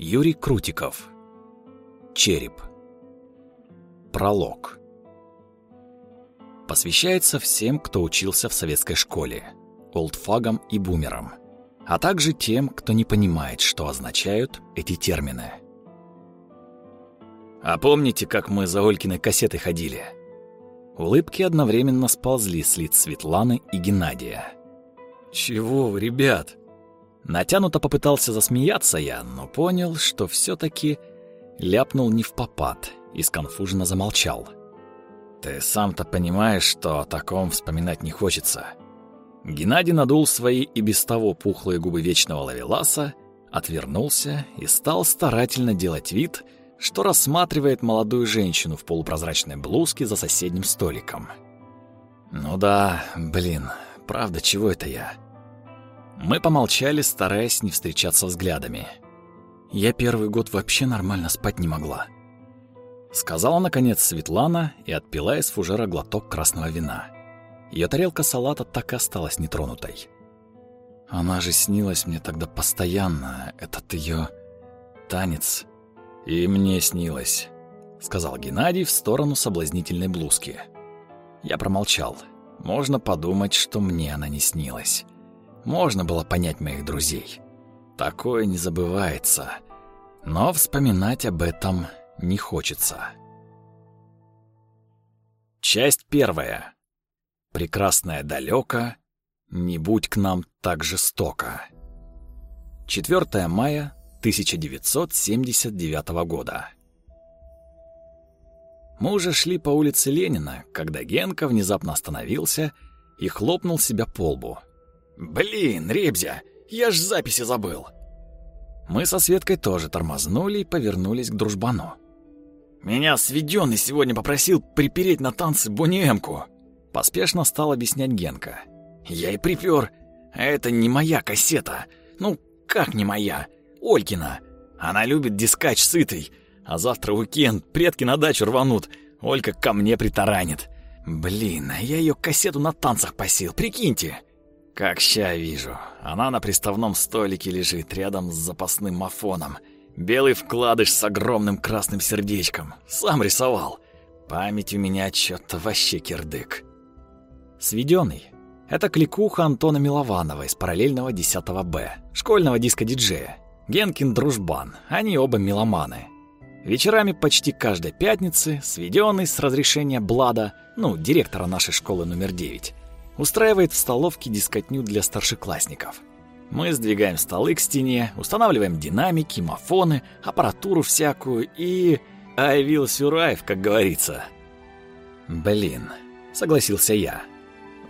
Юрий Крутиков. Череп. Пролог. Посвящается всем, кто учился в советской школе, олдфагам и бумерам, а также тем, кто не понимает, что означают эти термины. А помните, как мы за Олькиной кассетой ходили? Улыбки одновременно сползли с лиц Светланы и Геннадия. «Чего вы, ребят?» Натянуто попытался засмеяться я, но понял, что все таки ляпнул не в попад и сконфуженно замолчал. «Ты сам-то понимаешь, что о таком вспоминать не хочется». Геннадий надул свои и без того пухлые губы вечного лавеласа, отвернулся и стал старательно делать вид, что рассматривает молодую женщину в полупрозрачной блузке за соседним столиком. «Ну да, блин, правда, чего это я?» Мы помолчали, стараясь не встречаться взглядами. Я первый год вообще нормально спать не могла. Сказала, наконец, Светлана и отпила из фужера глоток красного вина. Ее тарелка салата так и осталась нетронутой. Она же снилась мне тогда постоянно, этот ее танец. И мне снилось, сказал Геннадий в сторону соблазнительной блузки. Я промолчал. Можно подумать, что мне она не снилась. Можно было понять моих друзей. Такое не забывается. Но вспоминать об этом не хочется. Часть первая. Прекрасная далека, не будь к нам так жестоко. 4 мая 1979 года. Мы уже шли по улице Ленина, когда Генка внезапно остановился и хлопнул себя по лбу. «Блин, Ребзя, я ж записи забыл!» Мы со Светкой тоже тормознули и повернулись к дружбану. «Меня сведенный сегодня попросил припереть на танцы Бониемку», — поспешно стал объяснять Генка. «Я и припер. А это не моя кассета. Ну, как не моя? Олькина. Она любит дискач сытый. А завтра уикенд, предки на дачу рванут. Олька ко мне притаранит. Блин, а я ее кассету на танцах посил, прикиньте. Как ща вижу. Она на приставном столике лежит рядом с запасным мафоном. Белый вкладыш с огромным красным сердечком. Сам рисовал. Память у меня чё-то вообще кирдык. Сведённый. Это кликуха Антона Милованова из параллельного 10 Б, школьного диска-диджея. Генкин дружбан, они оба меломаны. Вечерами почти каждой пятницы Сведённый с разрешения Блада, ну, директора нашей школы номер 9, устраивает в столовке дискотню для старшеклассников. Мы сдвигаем столы к стене, устанавливаем динамики, мафоны, аппаратуру всякую и... Айвил Сюраев, как говорится. Блин, согласился я.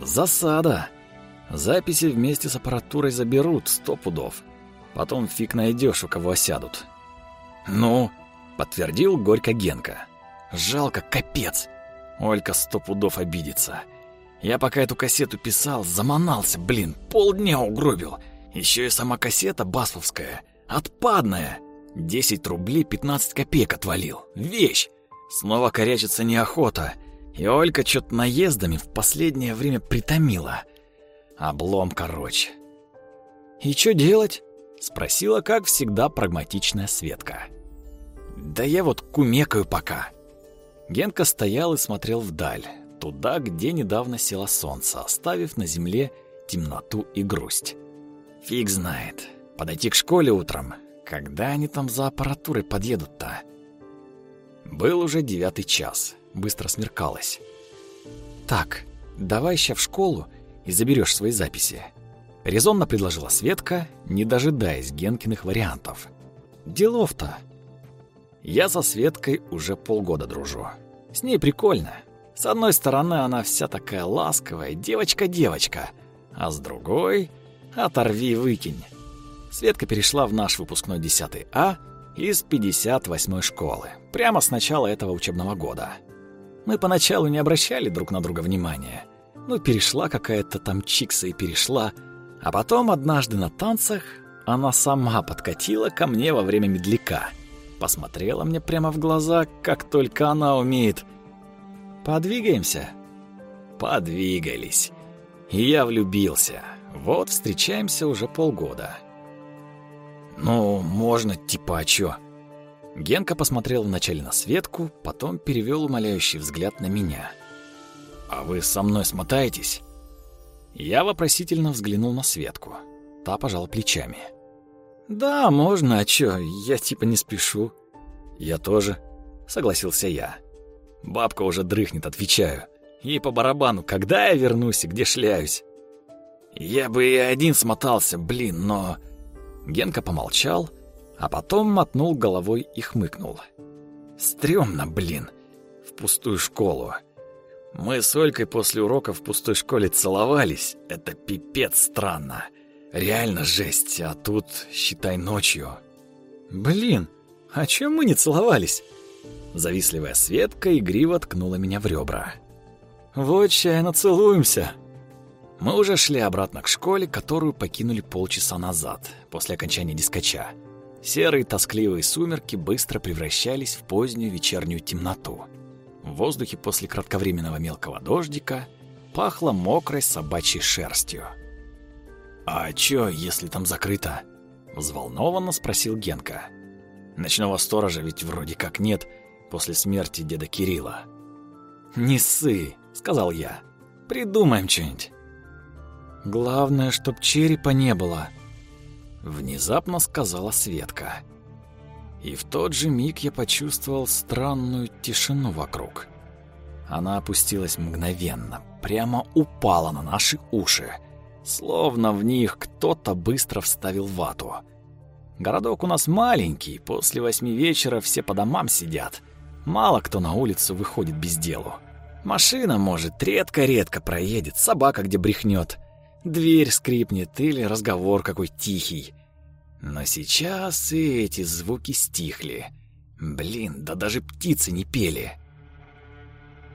Засада. Записи вместе с аппаратурой заберут сто пудов. Потом фиг найдешь, у кого осядут. Ну, подтвердил горько Генка. Жалко, капец. Олька сто пудов обидится. Я пока эту кассету писал, заманался, блин, полдня угробил. Еще и сама кассета басфовская, отпадная. 10 рублей 15 копеек отвалил. Вещь. Снова корячиться неохота. И Олька что-то наездами в последнее время притомила. Облом, короче. «И что делать?» — спросила, как всегда, прагматичная Светка. «Да я вот кумекаю пока». Генка стоял и смотрел вдаль, туда, где недавно село солнце, оставив на земле темноту и грусть. Фиг знает. Подойти к школе утром. Когда они там за аппаратурой подъедут-то? Был уже девятый час. Быстро смеркалось. Так, давай ща в школу и заберешь свои записи. Резонно предложила Светка, не дожидаясь Генкиных вариантов. Делов-то. Я со Светкой уже полгода дружу. С ней прикольно. С одной стороны, она вся такая ласковая, девочка-девочка, а с другой — оторви и выкинь. Светка перешла в наш выпускной 10 А из 58-й школы, прямо с начала этого учебного года. Мы поначалу не обращали друг на друга внимания. Ну, перешла какая-то там чикса и перешла. А потом однажды на танцах она сама подкатила ко мне во время медляка. Посмотрела мне прямо в глаза, как только она умеет — Подвигаемся? Подвигались. И я влюбился. Вот встречаемся уже полгода. «Ну, можно, типа, а чё?» Генка посмотрел вначале на Светку, потом перевёл умоляющий взгляд на меня. «А вы со мной смотаетесь?» Я вопросительно взглянул на Светку. Та пожала плечами. «Да, можно, а чё, я типа не спешу». «Я тоже», — согласился я. «Бабка уже дрыхнет, отвечаю. Ей по барабану, когда я вернусь и где шляюсь». «Я бы и один смотался, блин, но...» Генка помолчал, а потом мотнул головой и хмыкнул. «Стрёмно, блин, в пустую школу. Мы с Олькой после уроков в пустой школе целовались. Это пипец странно. Реально жесть, а тут, считай, ночью». «Блин, а чем мы не целовались?» Завистливая Светка игриво ткнула меня в ребра. «Вот отчаянно целуемся!» Мы уже шли обратно к школе, которую покинули полчаса назад, после окончания дискача. Серые тоскливые сумерки быстро превращались в позднюю вечернюю темноту. В воздухе после кратковременного мелкого дождика пахло мокрой собачьей шерстью. «А чё, если там закрыто?» — взволнованно спросил Генка. «Ночного сторожа ведь вроде как нет после смерти деда Кирилла». «Не ссы», — сказал я. «Придумаем что-нибудь». Главное, чтоб черепа не было, внезапно сказала Светка. И в тот же миг я почувствовал странную тишину вокруг. Она опустилась мгновенно, прямо упала на наши уши, словно в них кто-то быстро вставил вату. Городок у нас маленький, после восьми вечера все по домам сидят. Мало кто на улицу выходит без делу. Машина, может, редко-редко проедет, собака где брехнет дверь скрипнет или разговор какой тихий. Но сейчас и эти звуки стихли. Блин, да даже птицы не пели.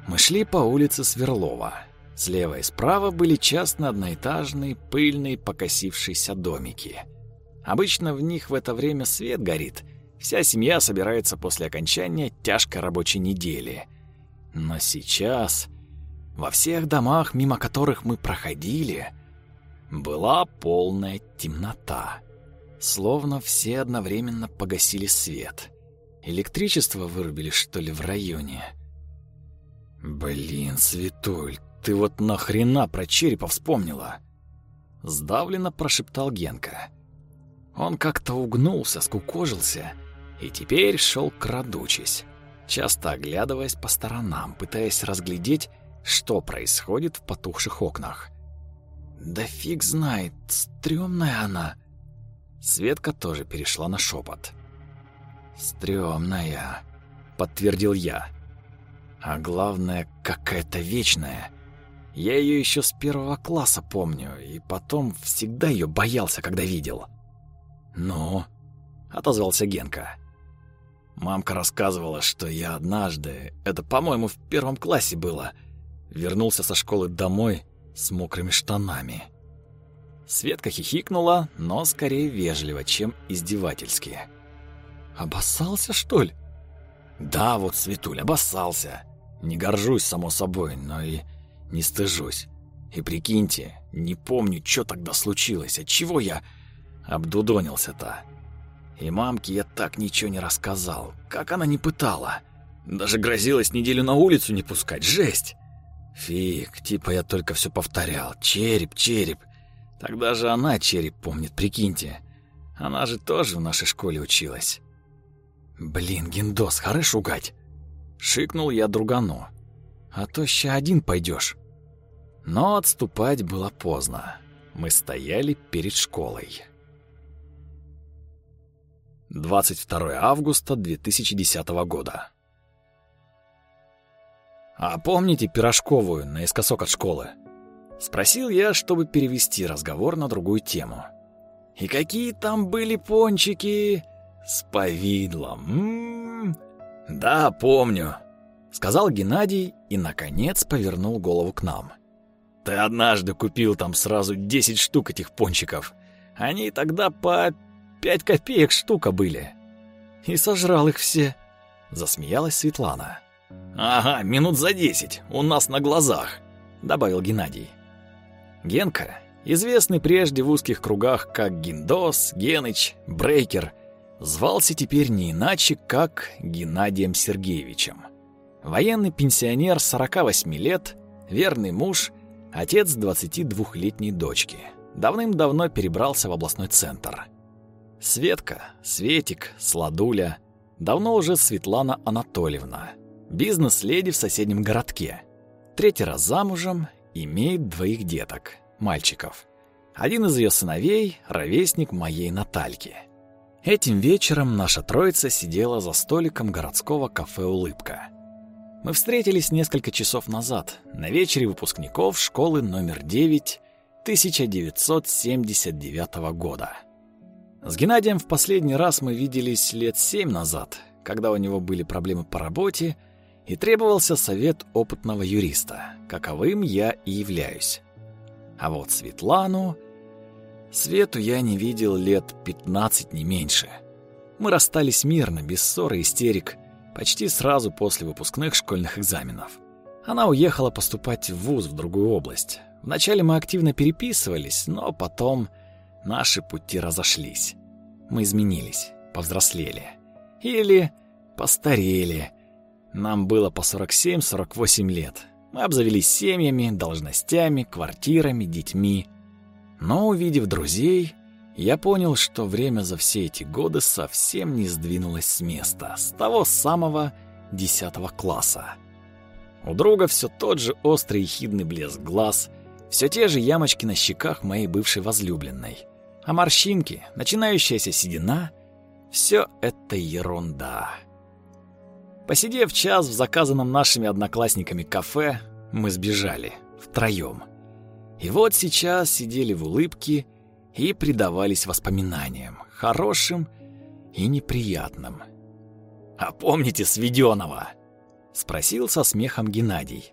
Мы шли по улице Сверлова. Слева и справа были частно одноэтажные, пыльные, покосившиеся домики. Обычно в них в это время свет горит. Вся семья собирается после окончания тяжкой рабочей недели. Но сейчас во всех домах, мимо которых мы проходили, была полная темнота. Словно все одновременно погасили свет. Электричество вырубили, что ли, в районе? Блин, Светуль, ты вот нахрена про черепа вспомнила? Сдавленно прошептал Генка. Он как-то угнулся, скукожился и теперь шел крадучись, часто оглядываясь по сторонам, пытаясь разглядеть, что происходит в потухших окнах. Да фиг знает, стрёмная она. Светка тоже перешла на шепот. Стрёмная, подтвердил я. А главное, какая-то вечная. Я ее еще с первого класса помню, и потом всегда ее боялся, когда видел. «Ну?» — отозвался Генка. Мамка рассказывала, что я однажды, это, по-моему, в первом классе было, вернулся со школы домой с мокрыми штанами. Светка хихикнула, но скорее вежливо, чем издевательски. «Обоссался, что ли?» «Да, вот, Светуль, обоссался. Не горжусь, само собой, но и не стыжусь. И прикиньте, не помню, что тогда случилось, от чего я обдудонился-то. И мамке я так ничего не рассказал, как она не пытала. Даже грозилась неделю на улицу не пускать, жесть!» Фиг, типа я только все повторял. Череп, череп. Тогда же она череп помнит, прикиньте. Она же тоже в нашей школе училась. Блин, Гендос, хорош угать. Шикнул я другану. А то ща один пойдешь. Но отступать было поздно. Мы стояли перед школой. 22 августа 2010 года. «А помните пирожковую наискосок от школы?» Спросил я, чтобы перевести разговор на другую тему. «И какие там были пончики?» «С повидлом. М -м -м. «Да, помню», — сказал Геннадий и, наконец, повернул голову к нам. «Ты однажды купил там сразу 10 штук этих пончиков. Они тогда по 5 копеек штука были. И сожрал их все», — засмеялась Светлана. «Ага, минут за десять, у нас на глазах», — добавил Геннадий. Генка, известный прежде в узких кругах как Гиндос, Геныч, Брейкер, звался теперь не иначе, как Геннадием Сергеевичем. Военный пенсионер 48 лет, верный муж, отец 22-летней дочки. Давным-давно перебрался в областной центр. Светка, Светик, Сладуля, давно уже Светлана Анатольевна, бизнес-леди в соседнем городке. Третий раз замужем, имеет двоих деток, мальчиков. Один из ее сыновей — ровесник моей Натальки. Этим вечером наша троица сидела за столиком городского кафе «Улыбка». Мы встретились несколько часов назад на вечере выпускников школы номер 9 1979 года. С Геннадием в последний раз мы виделись лет семь назад, когда у него были проблемы по работе, и требовался совет опытного юриста, каковым я и являюсь. А вот Светлану... Свету я не видел лет 15, не меньше. Мы расстались мирно, без ссоры и истерик, почти сразу после выпускных школьных экзаменов. Она уехала поступать в вуз в другую область. Вначале мы активно переписывались, но потом наши пути разошлись. Мы изменились, повзрослели. Или постарели. Нам было по 47-48 лет. Мы обзавелись семьями, должностями, квартирами, детьми. Но увидев друзей, я понял, что время за все эти годы совсем не сдвинулось с места, с того самого 10 класса. У друга все тот же острый и хидный блеск глаз, все те же ямочки на щеках моей бывшей возлюбленной. А морщинки, начинающаяся седина — все это ерунда. Посидев час в заказанном нашими одноклассниками кафе, мы сбежали, втроем. И вот сейчас сидели в улыбке и предавались воспоминаниям, хорошим и неприятным. «А помните Сведенова?» — спросил со смехом Геннадий.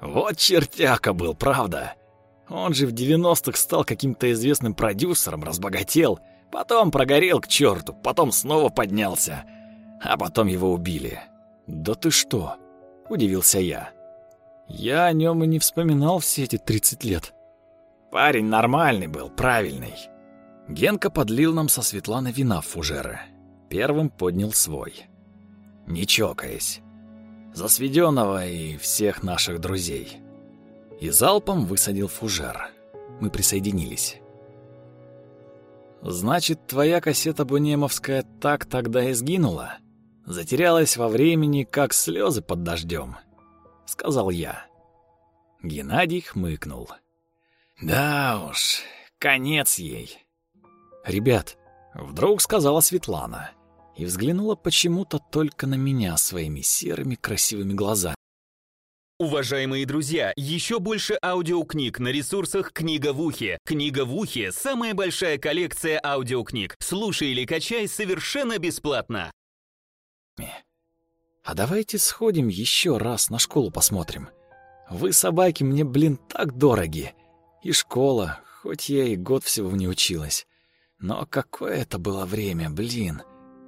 «Вот чертяка был, правда? Он же в 90-х стал каким-то известным продюсером, разбогател, потом прогорел к черту, потом снова поднялся, а потом его убили. «Да ты что?» — удивился я. «Я о нем и не вспоминал все эти 30 лет». «Парень нормальный был, правильный». Генка подлил нам со Светланы вина в фужеры. Первым поднял свой. Не чокаясь. За Сведенного и всех наших друзей. И залпом высадил фужер. Мы присоединились. «Значит, твоя кассета Бунемовская так тогда и сгинула?» затерялась во времени, как слезы под дождем, сказал я. Геннадий хмыкнул. Да уж, конец ей. Ребят, вдруг сказала Светлана и взглянула почему-то только на меня своими серыми красивыми глазами. Уважаемые друзья, еще больше аудиокниг на ресурсах «Книга в ухе». «Книга в ухе» — самая большая коллекция аудиокниг. Слушай или качай совершенно бесплатно. А давайте сходим еще раз на школу посмотрим. Вы, собаки, мне, блин, так дороги. И школа, хоть я и год всего в ней училась. Но какое это было время, блин.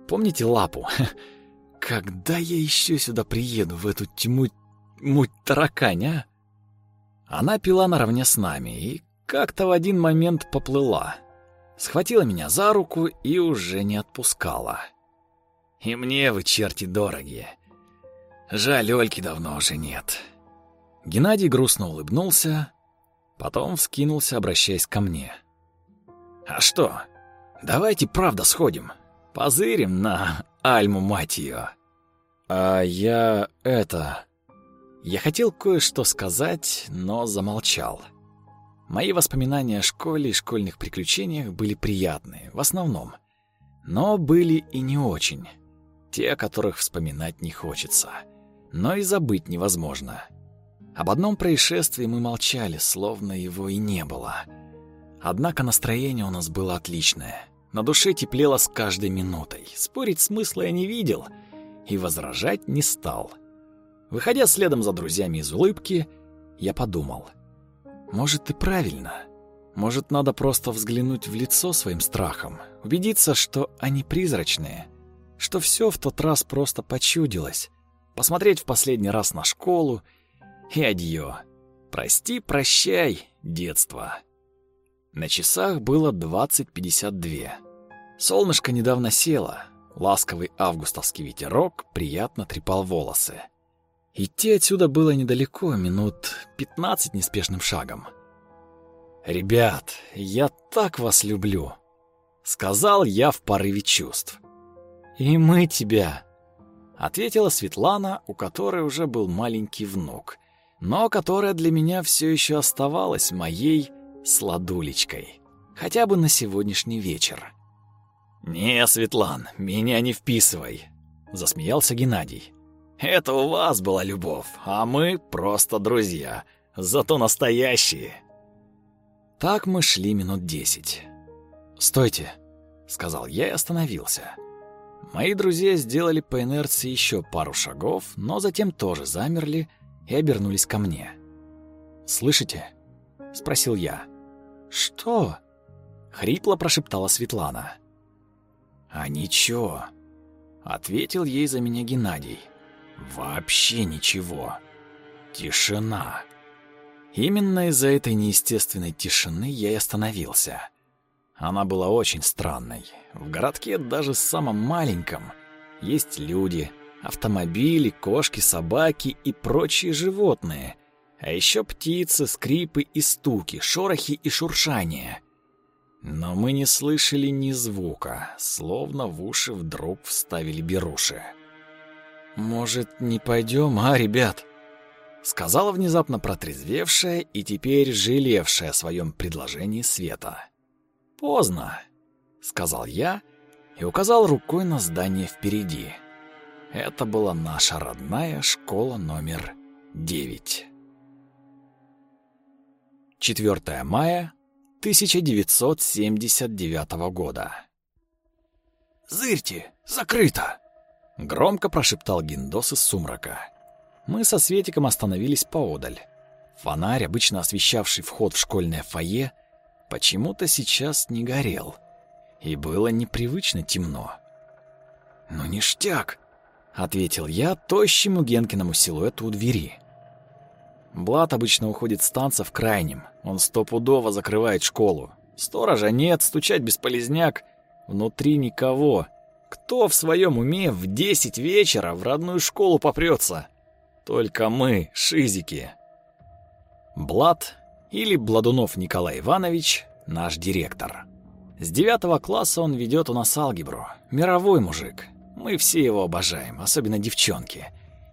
Помните лапу? Когда я еще сюда приеду, в эту тьму, муть таракань, а? Она пила наравне с нами и как-то в один момент поплыла. Схватила меня за руку и уже не отпускала. И мне вы, черти, дорогие. Жаль, Ольки давно уже нет. Геннадий грустно улыбнулся, потом вскинулся, обращаясь ко мне. А что? Давайте правда сходим. Позырим на Альму, мать ее. А я это... Я хотел кое-что сказать, но замолчал. Мои воспоминания о школе и школьных приключениях были приятные, в основном. Но были и не очень те, о которых вспоминать не хочется. Но и забыть невозможно. Об одном происшествии мы молчали, словно его и не было. Однако настроение у нас было отличное. На душе теплело с каждой минутой. Спорить смысла я не видел и возражать не стал. Выходя следом за друзьями из улыбки, я подумал. Может, и правильно. Может, надо просто взглянуть в лицо своим страхам, убедиться, что они призрачные — что все в тот раз просто почудилось. Посмотреть в последний раз на школу и адьё. Прости, прощай, детство. На часах было 20.52. Солнышко недавно село. Ласковый августовский ветерок приятно трепал волосы. Идти отсюда было недалеко, минут 15 неспешным шагом. «Ребят, я так вас люблю!» — сказал я в порыве чувств. «И мы тебя!» — ответила Светлана, у которой уже был маленький внук, но которая для меня все еще оставалась моей сладулечкой, хотя бы на сегодняшний вечер. «Не, Светлан, меня не вписывай», — засмеялся Геннадий. «Это у вас была любовь, а мы просто друзья, зато настоящие». Так мы шли минут десять. «Стойте», — сказал я и остановился. Мои друзья сделали по инерции еще пару шагов, но затем тоже замерли и обернулись ко мне. «Слышите?» — спросил я. «Что?» — хрипло прошептала Светлана. «А ничего», — ответил ей за меня Геннадий. «Вообще ничего. Тишина». Именно из-за этой неестественной тишины я и остановился. Она была очень странной. В городке, даже самом маленьком, есть люди, автомобили, кошки, собаки и прочие животные. А еще птицы, скрипы и стуки, шорохи и шуршания. Но мы не слышали ни звука, словно в уши вдруг вставили беруши. «Может, не пойдем, а, ребят?» Сказала внезапно протрезвевшая и теперь жалевшая о своем предложении Света. «Поздно», — сказал я и указал рукой на здание впереди. Это была наша родная школа номер 9. 4 мая 1979 года. «Зырьте, закрыто!» — громко прошептал Гиндос из сумрака. Мы со Светиком остановились поодаль. Фонарь, обычно освещавший вход в школьное фойе, почему-то сейчас не горел. И было непривычно темно. «Ну ништяк!» — ответил я тощему Генкиному силуэту у двери. Блад обычно уходит с танца в крайнем. Он стопудово закрывает школу. Сторожа нет, стучать бесполезняк. Внутри никого. Кто в своем уме в десять вечера в родную школу попрется? Только мы, шизики. Блад, или Бладунов Николай Иванович, наш директор. С девятого класса он ведет у нас алгебру. Мировой мужик. Мы все его обожаем, особенно девчонки.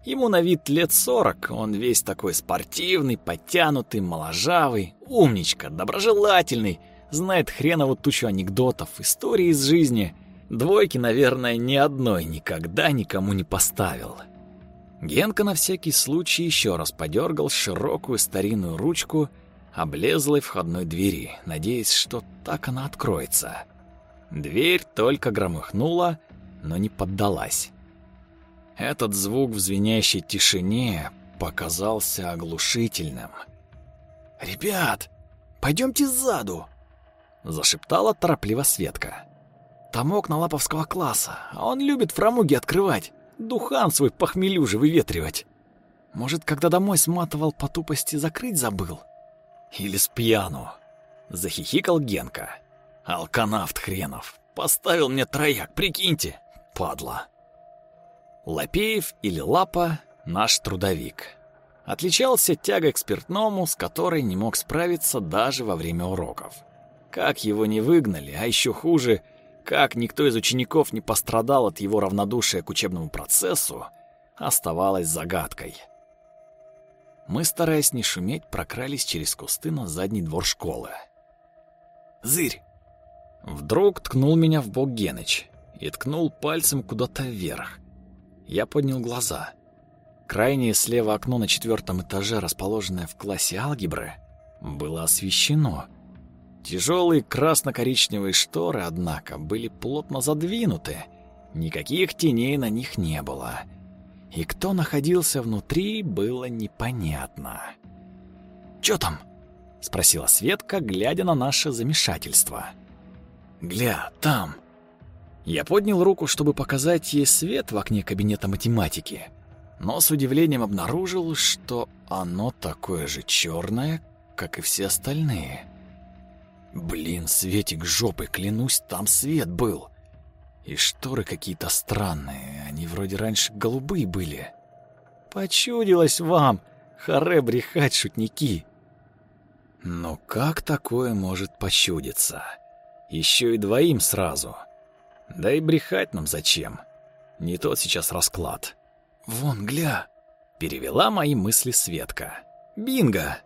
Ему на вид лет сорок, он весь такой спортивный, подтянутый, моложавый, умничка, доброжелательный, знает хреново тучу анекдотов, истории из жизни. Двойки, наверное, ни одной никогда никому не поставил. Генка на всякий случай еще раз подергал широкую старинную ручку облезлой входной двери, надеясь, что так она откроется. Дверь только громыхнула, но не поддалась. Этот звук в звенящей тишине показался оглушительным. «Ребят, пойдемте сзаду!» — зашептала торопливо Светка. «Там окна лаповского класса, а он любит фрамуги открывать, духан свой похмелю же выветривать. Может, когда домой сматывал по тупости, закрыть забыл? Или с пьяну?» — захихикал Генка. «Алканавт хренов, поставил мне трояк, прикиньте, падла!» Лапеев или Лапа — наш трудовик. Отличался тягой к спиртному, с которой не мог справиться даже во время уроков. Как его не выгнали, а еще хуже, как никто из учеников не пострадал от его равнодушия к учебному процессу, оставалось загадкой. Мы, стараясь не шуметь, прокрались через кусты на задний двор школы. «Зырь!» Вдруг ткнул меня в бок Геныч и ткнул пальцем куда-то вверх. Я поднял глаза. Крайнее слева окно на четвертом этаже, расположенное в классе алгебры, было освещено. Тяжелые красно-коричневые шторы, однако, были плотно задвинуты. Никаких теней на них не было. И кто находился внутри, было непонятно. «Чё там?» — спросила Светка, глядя на наше замешательство. «Гля, там!» Я поднял руку, чтобы показать ей свет в окне кабинета математики, но с удивлением обнаружил, что оно такое же черное, как и все остальные. Блин, Светик жопы, клянусь, там свет был. И шторы какие-то странные, они вроде раньше голубые были. Почудилось вам, харе брехать, шутники. Но как такое может почудиться? Еще и двоим сразу. Да и брехать нам зачем? Не тот сейчас расклад. Вон, гля, перевела мои мысли Светка. Бинго!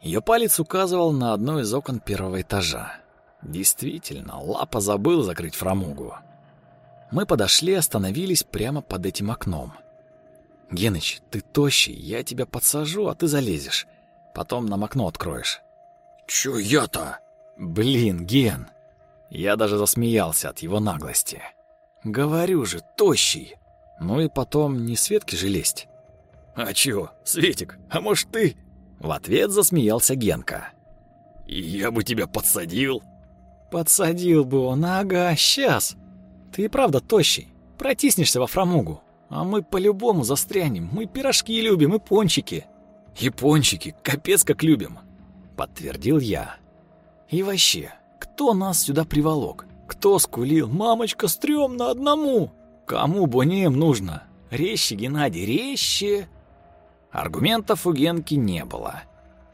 Ее палец указывал на одно из окон первого этажа. Действительно, Лапа забыл закрыть фрамугу. Мы подошли, остановились прямо под этим окном. «Геныч, ты тощий, я тебя подсажу, а ты залезешь. Потом нам окно откроешь». «Чё я-то?» «Блин, Ген!» Я даже засмеялся от его наглости. «Говорю же, тощий!» Ну и потом не Светке же лезть. «А чё, Светик, а может ты?» В ответ засмеялся Генка. «Я бы тебя подсадил». «Подсадил бы он, ага, сейчас. Ты и правда тощий. Протиснешься во фрамугу. А мы по-любому застрянем. Мы пирожки любим и пончики». «И пончики, капец как любим», — подтвердил я. «И вообще, кто нас сюда приволок? Кто скулил? Мамочка, стрёмно одному!» «Кому бонеем нужно? Резче, Геннадий, резче!» Аргументов у Генки не было,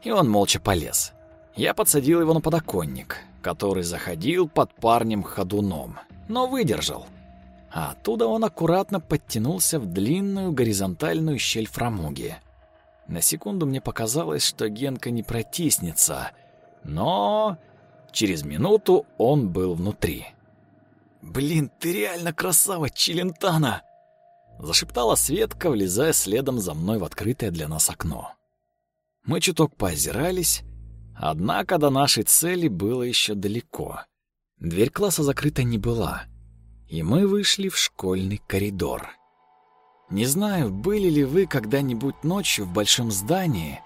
и он молча полез. Я подсадил его на подоконник, который заходил под парнем ходуном, но выдержал. А оттуда он аккуратно подтянулся в длинную горизонтальную щель фрамуги. На секунду мне показалось, что Генка не протиснется, но через минуту он был внутри. «Блин, ты реально красава, Челентана!» Зашептала Светка, влезая следом за мной в открытое для нас окно. Мы чуток поозирались, однако до нашей цели было еще далеко. Дверь класса закрыта не была, и мы вышли в школьный коридор. Не знаю, были ли вы когда-нибудь ночью в большом здании,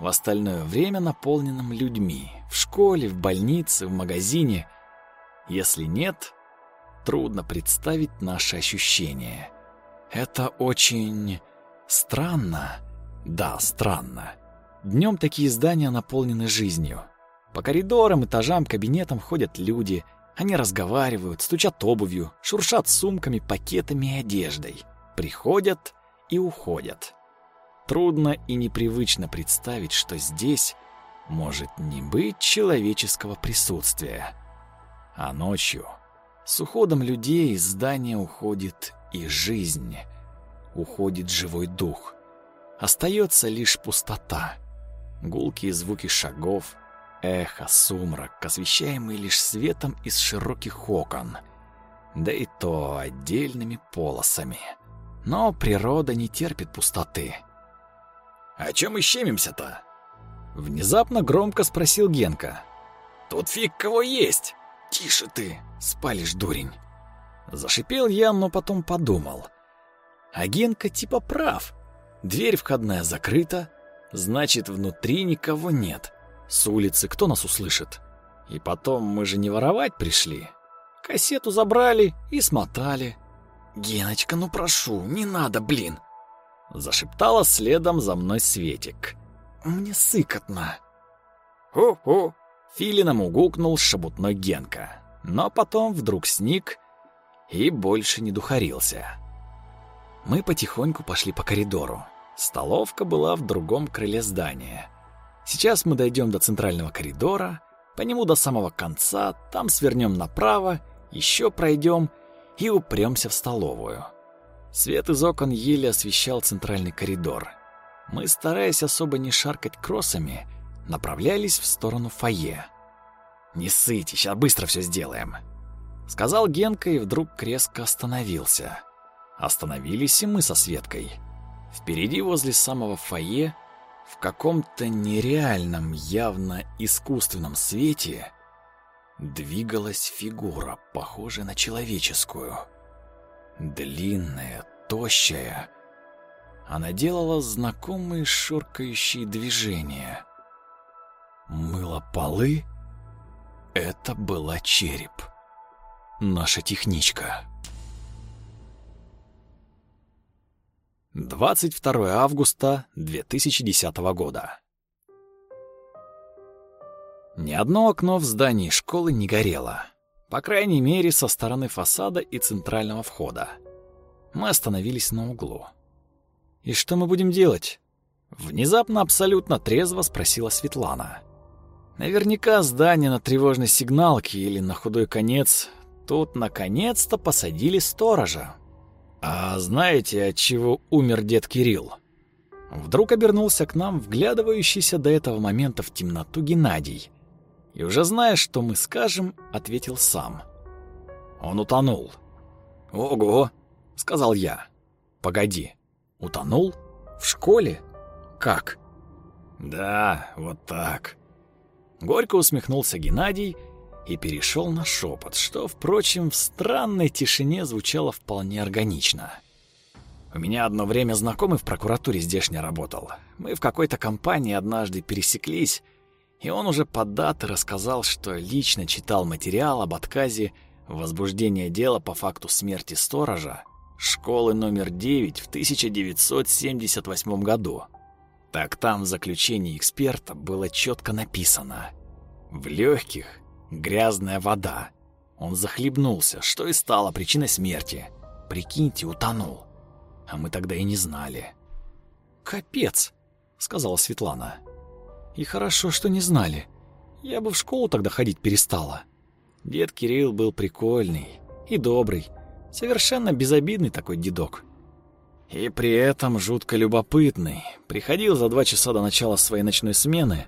в остальное время наполненном людьми, в школе, в больнице, в магазине. Если нет, трудно представить наши ощущения. Это очень странно. Да, странно. Днем такие здания наполнены жизнью. По коридорам, этажам, кабинетам ходят люди. Они разговаривают, стучат обувью, шуршат сумками, пакетами и одеждой. Приходят и уходят. Трудно и непривычно представить, что здесь может не быть человеческого присутствия. А ночью, с уходом людей из здания уходит и жизнь. Уходит живой дух. Остается лишь пустота. Гулкие звуки шагов, эхо, сумрак, освещаемый лишь светом из широких окон. Да и то отдельными полосами. Но природа не терпит пустоты. «О чем мы щемимся-то?» Внезапно громко спросил Генка. «Тут фиг кого есть!» «Тише ты, спалишь, дурень!» Зашипел я, но потом подумал. А Генка типа прав. Дверь входная закрыта, значит, внутри никого нет. С улицы кто нас услышит? И потом, мы же не воровать пришли. Кассету забрали и смотали. «Геночка, ну прошу, не надо, блин!» Зашептала следом за мной Светик. «Мне сыкотно». «Хо-хо!» Филином угукнул шебутной Генка. Но потом вдруг сник и больше не духарился. Мы потихоньку пошли по коридору. Столовка была в другом крыле здания. Сейчас мы дойдем до центрального коридора, по нему до самого конца, там свернем направо, еще пройдем и упремся в столовую. Свет из окон еле освещал центральный коридор. Мы, стараясь особо не шаркать кроссами, направлялись в сторону фойе. «Не сыте, сейчас быстро все сделаем», сказал Генка и вдруг резко остановился. Остановились и мы со Светкой. Впереди возле самого фойе, в каком-то нереальном, явно искусственном свете, двигалась фигура, похожая на человеческую. Длинная, тощая. Она делала знакомые шоркающие движения. Мыла полы? Это была череп наша техничка. 22 августа 2010 года. Ни одно окно в здании школы не горело. По крайней мере, со стороны фасада и центрального входа. Мы остановились на углу. «И что мы будем делать?» Внезапно абсолютно трезво спросила Светлана. Наверняка здание на тревожной сигналке или на худой конец тут наконец-то посадили сторожа. А знаете, от чего умер дед Кирилл? Вдруг обернулся к нам вглядывающийся до этого момента в темноту Геннадий. И уже зная, что мы скажем, ответил сам. Он утонул. «Ого!» — сказал я. «Погоди, утонул? В школе? Как?» «Да, вот так». Горько усмехнулся Геннадий и перешел на шепот, что, впрочем, в странной тишине звучало вполне органично. У меня одно время знакомый в прокуратуре здешний работал. Мы в какой-то компании однажды пересеклись, и он уже под даты рассказал, что лично читал материал об отказе возбуждения дела по факту смерти сторожа школы номер 9 в 1978 году. Так там в заключении эксперта было четко написано «В легких грязная вода». Он захлебнулся, что и стало причиной смерти. Прикиньте, утонул. А мы тогда и не знали. «Капец», — сказала Светлана. И хорошо, что не знали. Я бы в школу тогда ходить перестала. Дед Кирилл был прикольный и добрый, совершенно безобидный такой дедок. И при этом жутко любопытный. Приходил за два часа до начала своей ночной смены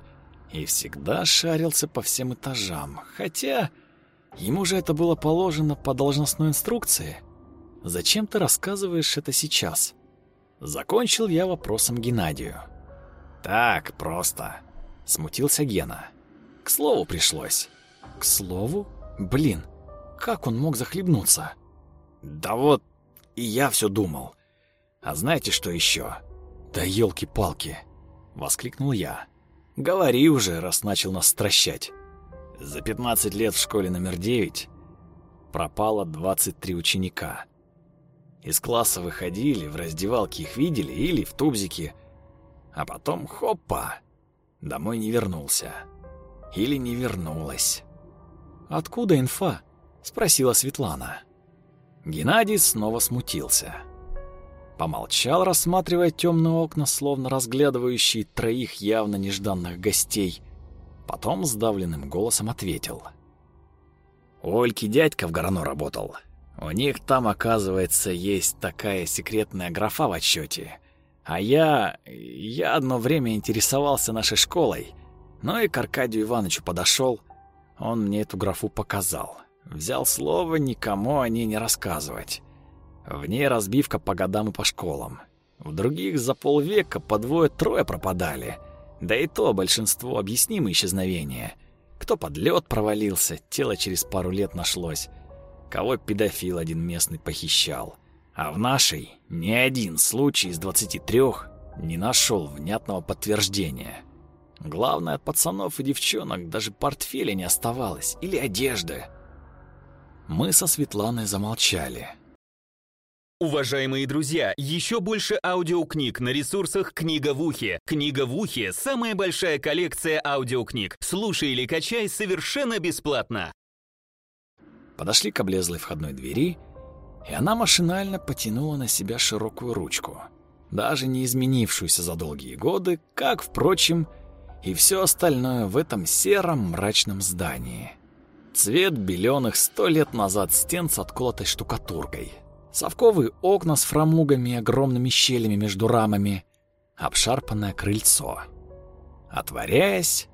и всегда шарился по всем этажам. Хотя ему же это было положено по должностной инструкции. Зачем ты рассказываешь это сейчас? Закончил я вопросом Геннадию. Так, просто. Смутился Гена. К слову пришлось. К слову? Блин, как он мог захлебнуться? Да вот и я все думал. А знаете, что еще? Да елки-палки, воскликнул я. Говори уже, раз начал нас стращать. За 15 лет в школе номер 9 пропало 23 ученика. Из класса выходили, в раздевалке их видели или в тубзике, а потом хопа, домой не вернулся. Или не вернулась. «Откуда инфа?» — спросила Светлана. Геннадий снова смутился. Помолчал, рассматривая темные окна, словно разглядывающие троих явно нежданных гостей. Потом сдавленным голосом ответил. «У Ольки дядька в Горано работал. У них там, оказывается, есть такая секретная графа в отчете. А я... я одно время интересовался нашей школой. Но и к Аркадию Ивановичу подошел. Он мне эту графу показал. Взял слово никому о ней не рассказывать. В ней разбивка по годам и по школам. В других за полвека по двое-трое пропадали. Да и то большинство объяснимые исчезновения. Кто под лед провалился, тело через пару лет нашлось. Кого педофил один местный похищал. А в нашей ни один случай из 23 не нашел внятного подтверждения. Главное, от пацанов и девчонок даже портфеля не оставалось или одежды. Мы со Светланой замолчали. Уважаемые друзья, еще больше аудиокниг на ресурсах «Книга в ухе». «Книга в ухе» — самая большая коллекция аудиокниг. Слушай или качай совершенно бесплатно. Подошли к облезлой входной двери — и она машинально потянула на себя широкую ручку, даже не изменившуюся за долгие годы, как, впрочем, и все остальное в этом сером мрачном здании. Цвет беленых сто лет назад стен с отколотой штукатуркой, совковые окна с фрамугами и огромными щелями между рамами, обшарпанное крыльцо. Отворяясь,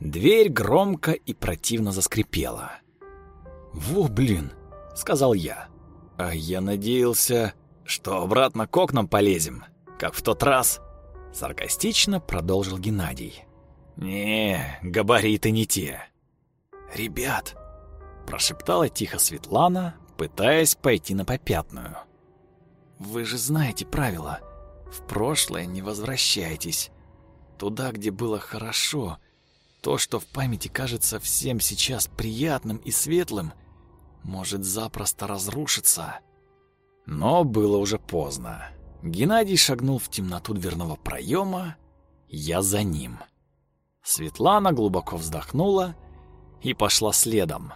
дверь громко и противно заскрипела. «Во, блин!» — сказал я. А я надеялся, что обратно к окнам полезем, как в тот раз. Саркастично продолжил Геннадий. Не, габариты не те. Ребят, прошептала тихо Светлана, пытаясь пойти на попятную. Вы же знаете правила. В прошлое не возвращайтесь. Туда, где было хорошо. То, что в памяти кажется всем сейчас приятным и светлым, может запросто разрушиться. Но было уже поздно. Геннадий шагнул в темноту дверного проема, я за ним. Светлана глубоко вздохнула и пошла следом.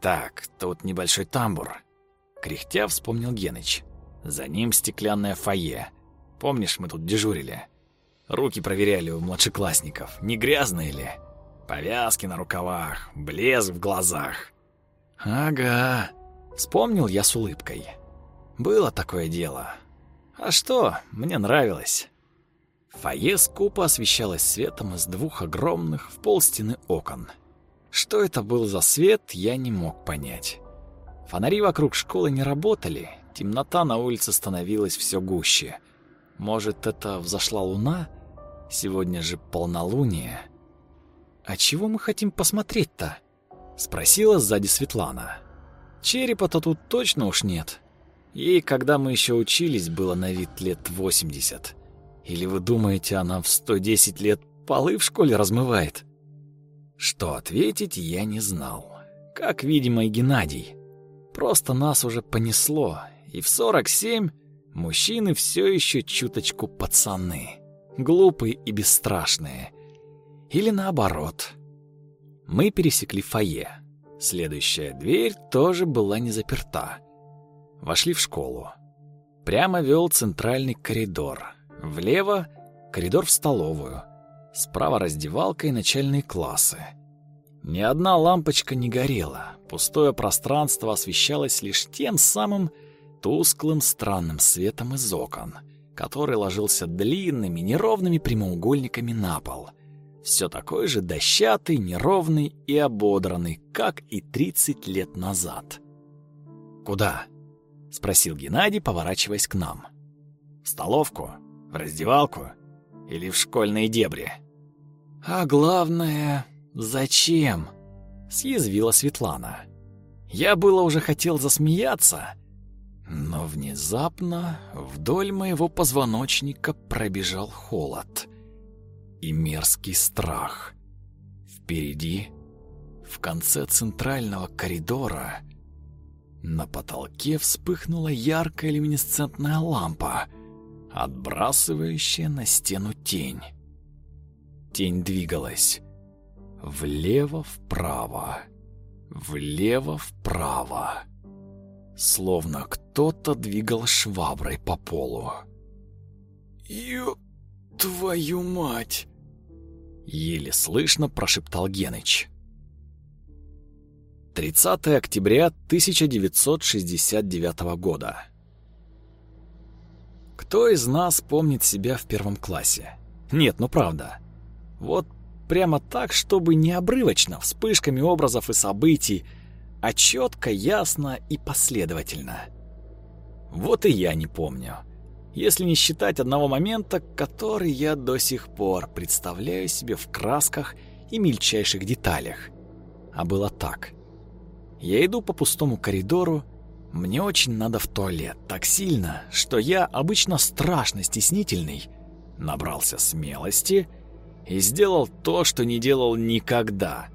«Так, тут небольшой тамбур», — кряхтя вспомнил Геныч. «За ним стеклянное фойе. Помнишь, мы тут дежурили? Руки проверяли у младшеклассников, не грязные ли? Повязки на рукавах, блеск в глазах». «Ага», — вспомнил я с улыбкой. «Было такое дело. А что, мне нравилось». Фойе скупо освещалось светом из двух огромных в полстены окон. Что это был за свет, я не мог понять. Фонари вокруг школы не работали, темнота на улице становилась все гуще. Может, это взошла луна? Сегодня же полнолуние. «А чего мы хотим посмотреть-то?» — спросила сзади Светлана. «Черепа-то тут точно уж нет. Ей, когда мы еще учились, было на вид лет восемьдесят. Или вы думаете, она в 110 лет полы в школе размывает? Что ответить, я не знал. Как, видимо, и Геннадий. Просто нас уже понесло, и в 47 мужчины все еще чуточку пацаны. Глупые и бесстрашные. Или наоборот. Мы пересекли фойе. Следующая дверь тоже была не заперта. Вошли в школу. Прямо вел центральный коридор — Влево — коридор в столовую. Справа раздевалка и начальные классы. Ни одна лампочка не горела. Пустое пространство освещалось лишь тем самым тусклым странным светом из окон, который ложился длинными неровными прямоугольниками на пол. Все такой же дощатый, неровный и ободранный, как и 30 лет назад. «Куда?» — спросил Геннадий, поворачиваясь к нам. «В столовку?» В раздевалку? Или в школьные дебри? А главное, зачем? Съязвила Светлана. Я было уже хотел засмеяться, но внезапно вдоль моего позвоночника пробежал холод и мерзкий страх. Впереди, в конце центрального коридора, на потолке вспыхнула яркая люминесцентная лампа — отбрасывающая на стену тень. Тень двигалась влево-вправо, влево-вправо, словно кто-то двигал шваброй по полу. «Ё... твою мать!» Еле слышно прошептал Геныч. 30 октября 1969 года. Кто из нас помнит себя в первом классе? Нет, ну правда. Вот прямо так, чтобы не обрывочно, вспышками образов и событий, а четко, ясно и последовательно. Вот и я не помню. Если не считать одного момента, который я до сих пор представляю себе в красках и мельчайших деталях. А было так. Я иду по пустому коридору, мне очень надо в туалет, так сильно, что я, обычно страшно стеснительный, набрался смелости и сделал то, что не делал никогда.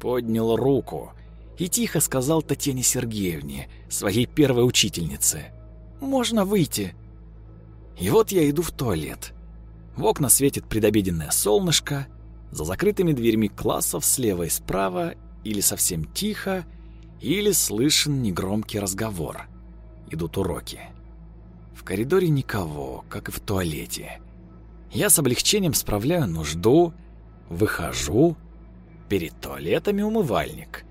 Поднял руку и тихо сказал Татьяне Сергеевне, своей первой учительнице, «Можно выйти?» И вот я иду в туалет. В окна светит предобеденное солнышко, за закрытыми дверьми классов слева и справа или совсем тихо, или слышен негромкий разговор. Идут уроки. В коридоре никого, как и в туалете. Я с облегчением справляю нужду, выхожу, перед туалетами умывальник.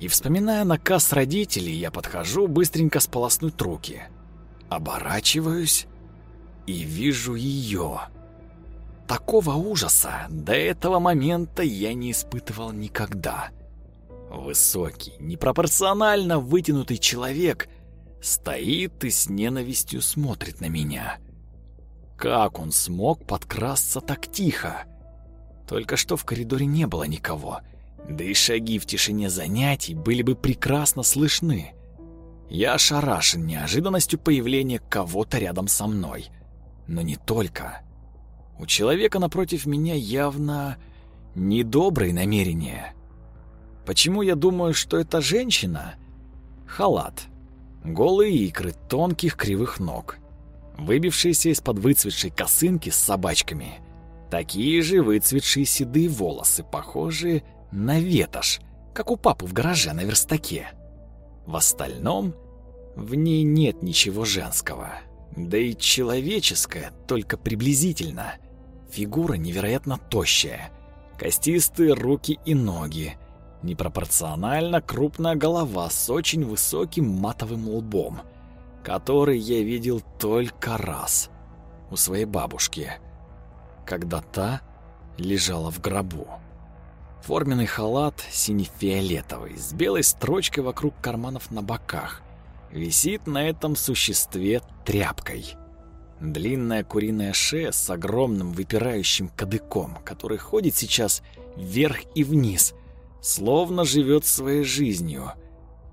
И вспоминая наказ родителей, я подхожу быстренько сполоснуть руки. Оборачиваюсь и вижу ее. Такого ужаса до этого момента я не испытывал никогда. Высокий, непропорционально вытянутый человек стоит и с ненавистью смотрит на меня. Как он смог подкрасться так тихо? Только что в коридоре не было никого, да и шаги в тишине занятий были бы прекрасно слышны. Я ошарашен неожиданностью появления кого-то рядом со мной. Но не только. У человека напротив меня явно недобрые намерения. Почему я думаю, что это женщина? Халат. Голые икры тонких кривых ног. Выбившиеся из-под выцветшей косынки с собачками. Такие же выцветшие седые волосы, похожие на ветошь, как у папы в гараже на верстаке. В остальном в ней нет ничего женского. Да и человеческое, только приблизительно. Фигура невероятно тощая. Костистые руки и ноги. Непропорционально крупная голова с очень высоким матовым лбом, который я видел только раз у своей бабушки, когда та лежала в гробу. Форменный халат сине-фиолетовый, с белой строчкой вокруг карманов на боках. Висит на этом существе тряпкой. Длинная куриная шея с огромным выпирающим кадыком, который ходит сейчас вверх и вниз, словно живет своей жизнью.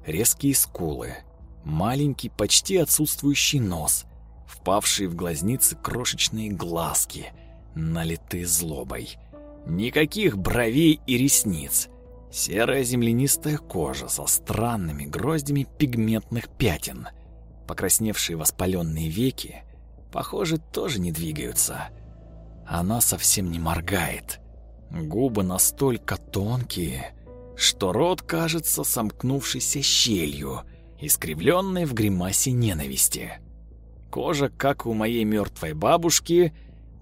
Резкие скулы, маленький, почти отсутствующий нос, впавшие в глазницы крошечные глазки, налитые злобой — Никаких бровей и ресниц. Серая землянистая кожа со странными гроздями пигментных пятен. Покрасневшие воспаленные веки, похоже, тоже не двигаются. Она совсем не моргает. Губы настолько тонкие, что рот кажется сомкнувшейся щелью, искривленной в гримасе ненависти. Кожа, как у моей мертвой бабушки,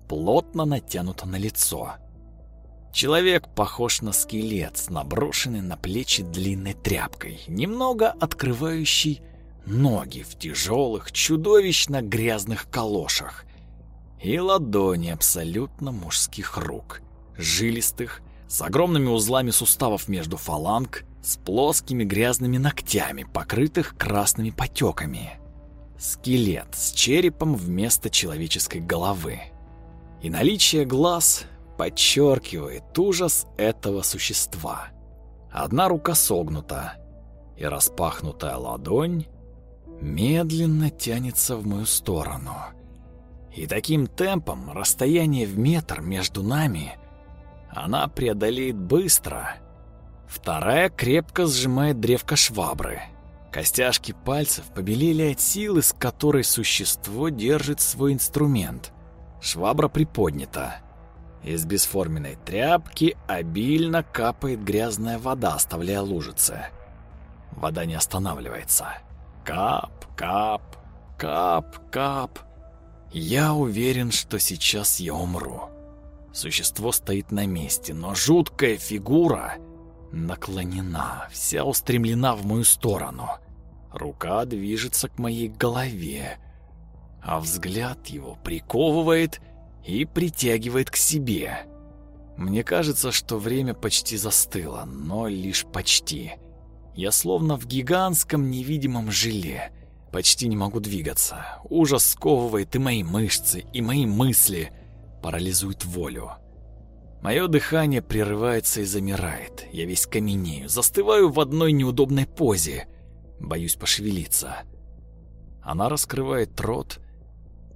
плотно натянута на лицо. Человек похож на скелет с наброшенной на плечи длинной тряпкой, немного открывающий ноги в тяжелых, чудовищно грязных калошах и ладони абсолютно мужских рук, жилистых, с огромными узлами суставов между фаланг, с плоскими грязными ногтями, покрытых красными потеками. Скелет с черепом вместо человеческой головы. И наличие глаз подчеркивает ужас этого существа. Одна рука согнута, и распахнутая ладонь медленно тянется в мою сторону. И таким темпом расстояние в метр между нами она преодолеет быстро. Вторая крепко сжимает древко швабры. Костяшки пальцев побелели от силы, с которой существо держит свой инструмент. Швабра приподнята. Из бесформенной тряпки обильно капает грязная вода, оставляя лужицы. Вода не останавливается. Кап, кап, кап, кап. Я уверен, что сейчас я умру. Существо стоит на месте, но жуткая фигура наклонена, вся устремлена в мою сторону. Рука движется к моей голове, а взгляд его приковывает и притягивает к себе. Мне кажется, что время почти застыло, но лишь почти. Я словно в гигантском невидимом желе. Почти не могу двигаться. Ужас сковывает и мои мышцы, и мои мысли. Парализует волю. Мое дыхание прерывается и замирает. Я весь каменею, застываю в одной неудобной позе. Боюсь пошевелиться. Она раскрывает рот,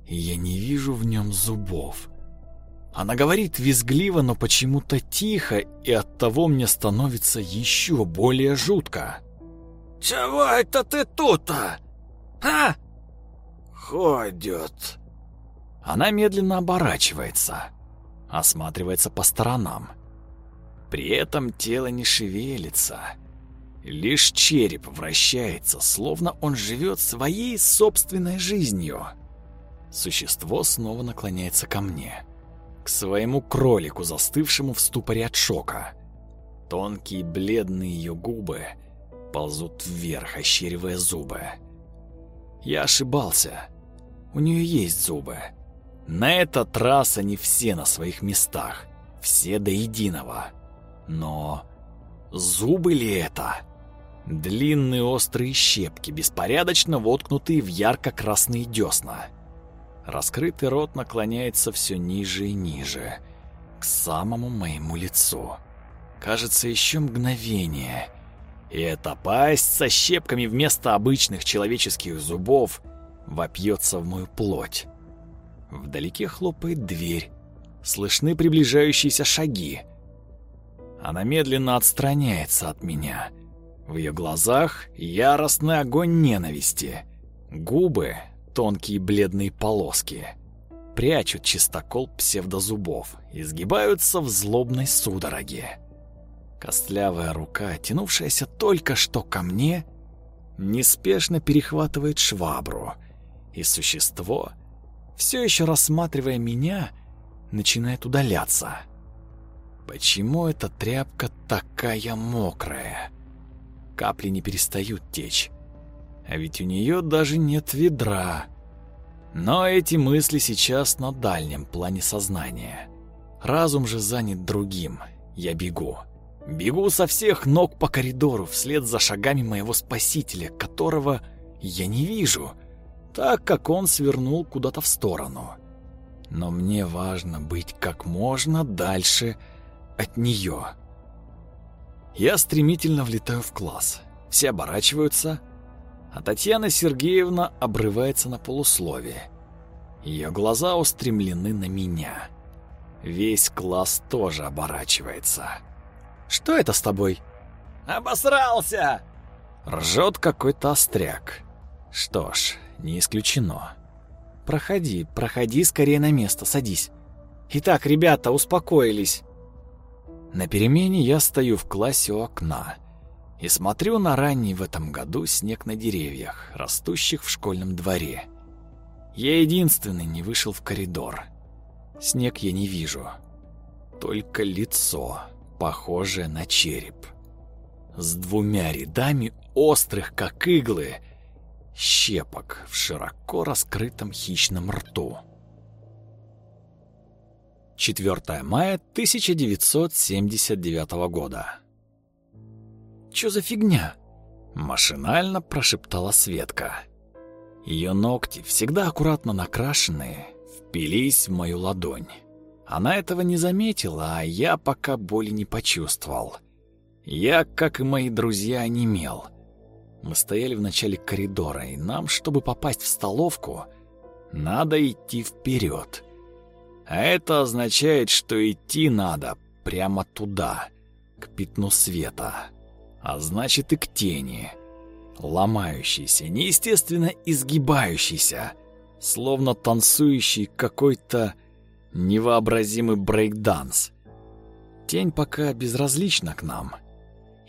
и я не вижу в нем зубов. Она говорит визгливо, но почему-то тихо, и оттого мне становится еще более жутко. «Чего это ты тут-то? А? Ходят». Она медленно оборачивается, осматривается по сторонам. При этом тело не шевелится. Лишь череп вращается, словно он живет своей собственной жизнью. Существо снова наклоняется ко мне. К своему кролику, застывшему в ступоре от шока. Тонкие бледные ее губы ползут вверх, ощеривая зубы. Я ошибался. У нее есть зубы. На этот раз они все на своих местах. Все до единого. Но зубы ли это? Длинные острые щепки, беспорядочно воткнутые в ярко-красные десна. Раскрытый рот наклоняется все ниже и ниже, к самому моему лицу. Кажется, еще мгновение, и эта пасть со щепками вместо обычных человеческих зубов вопьется в мою плоть. Вдалеке хлопает дверь, слышны приближающиеся шаги. Она медленно отстраняется от меня. В ее глазах яростный огонь ненависти. Губы тонкие бледные полоски. прячут чистокол псевдозубов и сгибаются в злобной судороге. Костлявая рука, тянувшаяся только что ко мне, неспешно перехватывает швабру, и существо, все еще рассматривая меня, начинает удаляться. Почему эта тряпка такая мокрая? Капли не перестают течь. А ведь у нее даже нет ведра. Но эти мысли сейчас на дальнем плане сознания. Разум же занят другим. Я бегу. Бегу со всех ног по коридору вслед за шагами моего спасителя, которого я не вижу, так как он свернул куда-то в сторону. Но мне важно быть как можно дальше от нее. Я стремительно влетаю в класс. Все оборачиваются, а Татьяна Сергеевна обрывается на полусловие. Ее глаза устремлены на меня. Весь класс тоже оборачивается. Что это с тобой? Обосрался! Ржет какой-то остряк. Что ж, не исключено. Проходи, проходи скорее на место, садись. Итак, ребята, успокоились. На перемене я стою в классе у окна и смотрю на ранний в этом году снег на деревьях, растущих в школьном дворе. Я единственный не вышел в коридор. Снег я не вижу, только лицо похожее на череп. С двумя рядами острых, как иглы, щепок в широко раскрытом хищном рту. 4 мая 1979 года. «Чё за фигня?» – машинально прошептала Светка. Ее ногти, всегда аккуратно накрашенные, впились в мою ладонь. Она этого не заметила, а я пока боли не почувствовал. Я, как и мои друзья, онемел. Мы стояли в начале коридора, и нам, чтобы попасть в столовку, надо идти вперед. А это означает, что идти надо прямо туда, к пятну света. А значит и к тени. Ломающийся, неестественно изгибающийся, словно танцующий какой-то невообразимый брейкданс. Тень пока безразлична к нам.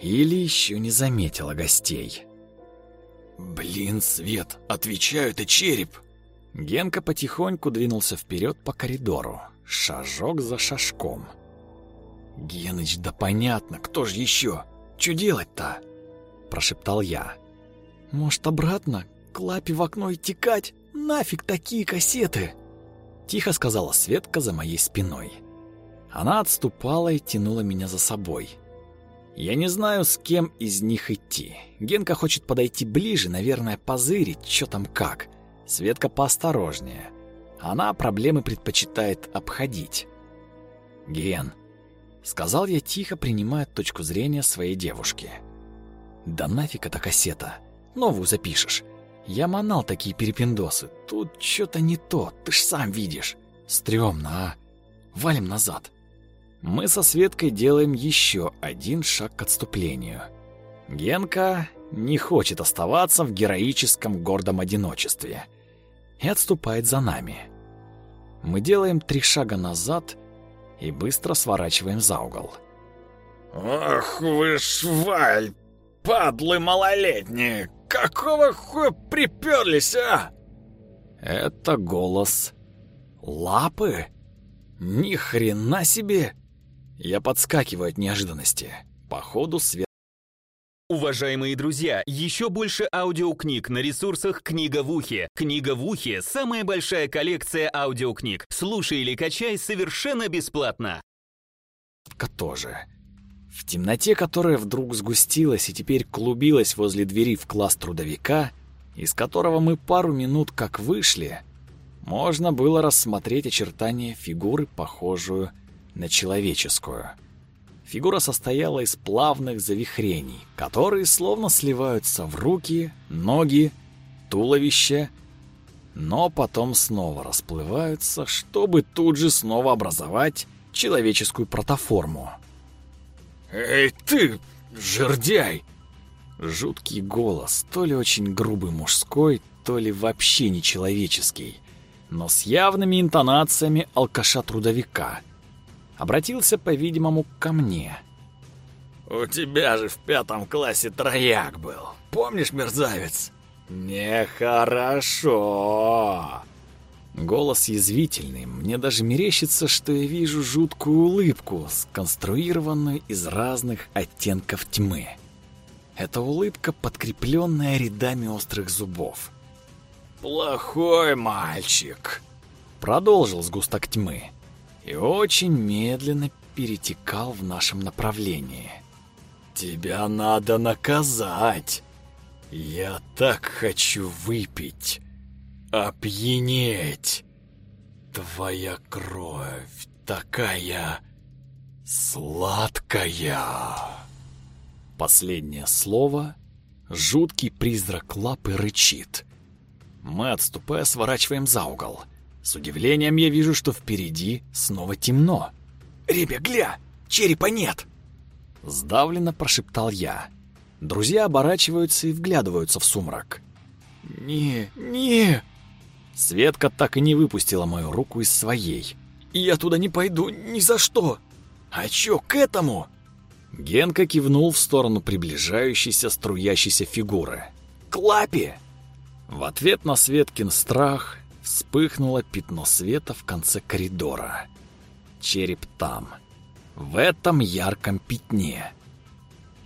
Или еще не заметила гостей. «Блин, Свет, отвечаю, это череп!» Генка потихоньку двинулся вперед по коридору, шажок за шажком. «Геныч, да понятно, кто же еще? Че делать-то?» Прошептал я. «Может, обратно? К лапе в окно и текать? Нафиг такие кассеты!» Тихо сказала Светка за моей спиной. Она отступала и тянула меня за собой. Я не знаю, с кем из них идти. Генка хочет подойти ближе, наверное, позырить, что там как. Светка поосторожнее. Она проблемы предпочитает обходить. «Ген», — сказал я тихо, принимая точку зрения своей девушки. «Да нафиг эта кассета. Новую запишешь. Я манал такие перепиндосы. Тут что-то не то, ты ж сам видишь. Стрёмно, а? Валим назад. Мы со Светкой делаем еще один шаг к отступлению. Генка не хочет оставаться в героическом гордом одиночестве и отступает за нами. Мы делаем три шага назад и быстро сворачиваем за угол. «Ох вы шваль, падлы малолетние! Какого хуя приперлись, а?» Это голос лапы? Ни хрена себе! Я подскакиваю от неожиданности. Походу свет. Уважаемые друзья, еще больше аудиокниг на ресурсах «Книга в ухе». «Книга в ухе» — самая большая коллекция аудиокниг. Слушай или качай совершенно бесплатно. Тоже. В темноте, которая вдруг сгустилась и теперь клубилась возле двери в класс трудовика, из которого мы пару минут как вышли, можно было рассмотреть очертания фигуры, похожую на человеческую. Фигура состояла из плавных завихрений, которые словно сливаются в руки, ноги, туловище, но потом снова расплываются, чтобы тут же снова образовать человеческую протоформу. «Эй ты, жердяй!» Жуткий голос, то ли очень грубый мужской, то ли вообще нечеловеческий. но с явными интонациями алкаша-трудовика. Обратился, по-видимому, ко мне. «У тебя же в пятом классе трояк был. Помнишь, мерзавец?» «Нехорошо!» Голос язвительный, мне даже мерещится, что я вижу жуткую улыбку, сконструированную из разных оттенков тьмы. Эта улыбка, подкрепленная рядами острых зубов. «Плохой мальчик», — продолжил сгусток тьмы, и очень медленно перетекал в нашем направлении. «Тебя надо наказать. Я так хочу выпить, опьянеть. Твоя кровь такая сладкая». Последнее слово жуткий призрак лапы рычит. Мы, отступая, сворачиваем за угол. С удивлением я вижу, что впереди снова темно. «Ребя, гля! Черепа нет!» Сдавленно прошептал я. Друзья оборачиваются и вглядываются в сумрак. «Не, не!» Светка так и не выпустила мою руку из своей. «Я туда не пойду ни за что! А чё, к этому?» Генка кивнул в сторону приближающейся струящейся фигуры. «К лапе!» В ответ на Светкин страх вспыхнуло пятно света в конце коридора. Череп там, в этом ярком пятне.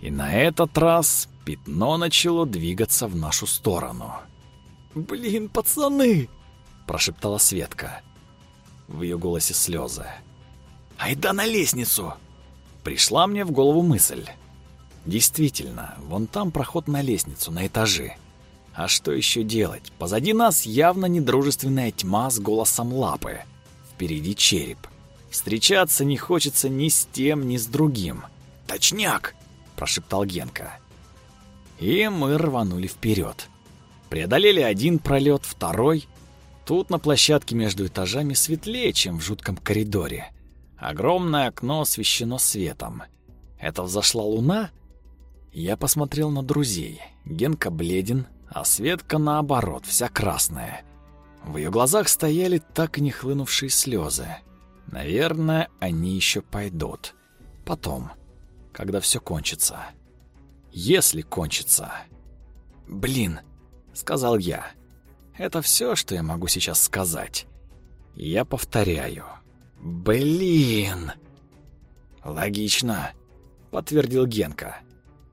И на этот раз пятно начало двигаться в нашу сторону. «Блин, пацаны!» – прошептала Светка. В ее голосе слезы. «Айда на лестницу!» Пришла мне в голову мысль. Действительно, вон там проход на лестницу, на этажи. А что еще делать? Позади нас явно недружественная тьма с голосом лапы. Впереди череп. Встречаться не хочется ни с тем, ни с другим. «Точняк!» – прошептал Генка. И мы рванули вперед. Преодолели один пролет, второй. Тут на площадке между этажами светлее, чем в жутком коридоре. Огромное окно освещено светом. Это взошла луна? Я посмотрел на друзей. Генка бледен, а Светка, наоборот, вся красная. В ее глазах стояли так и не хлынувшие слезы. Наверное, они еще пойдут. Потом, когда все кончится. Если кончится. «Блин», — сказал я. «Это все, что я могу сейчас сказать. Я повторяю. Блин!» «Логично», — подтвердил Генка.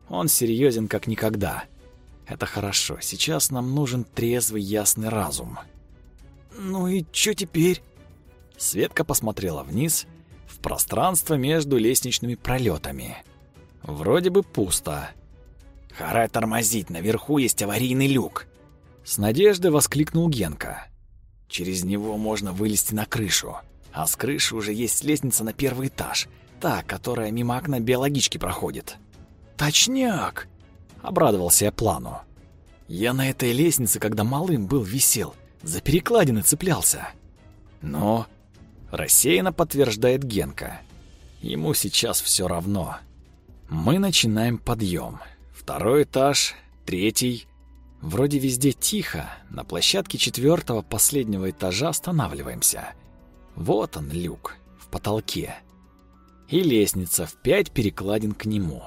«Он серьезен как никогда». Это хорошо. Сейчас нам нужен трезвый, ясный разум. Ну и что теперь? Светка посмотрела вниз, в пространство между лестничными пролетами. Вроде бы пусто. Хара тормозить, наверху есть аварийный люк. С надеждой воскликнул Генка. Через него можно вылезти на крышу. А с крыши уже есть лестница на первый этаж, та, которая мимо окна биологички проходит. Точняк! Обрадовался я плану. Я на этой лестнице, когда малым был, висел, за перекладины цеплялся. Но рассеянно подтверждает Генка. Ему сейчас все равно. Мы начинаем подъем. Второй этаж, третий. Вроде везде тихо. На площадке четвертого последнего этажа останавливаемся. Вот он, люк, в потолке. И лестница в пять перекладин к нему.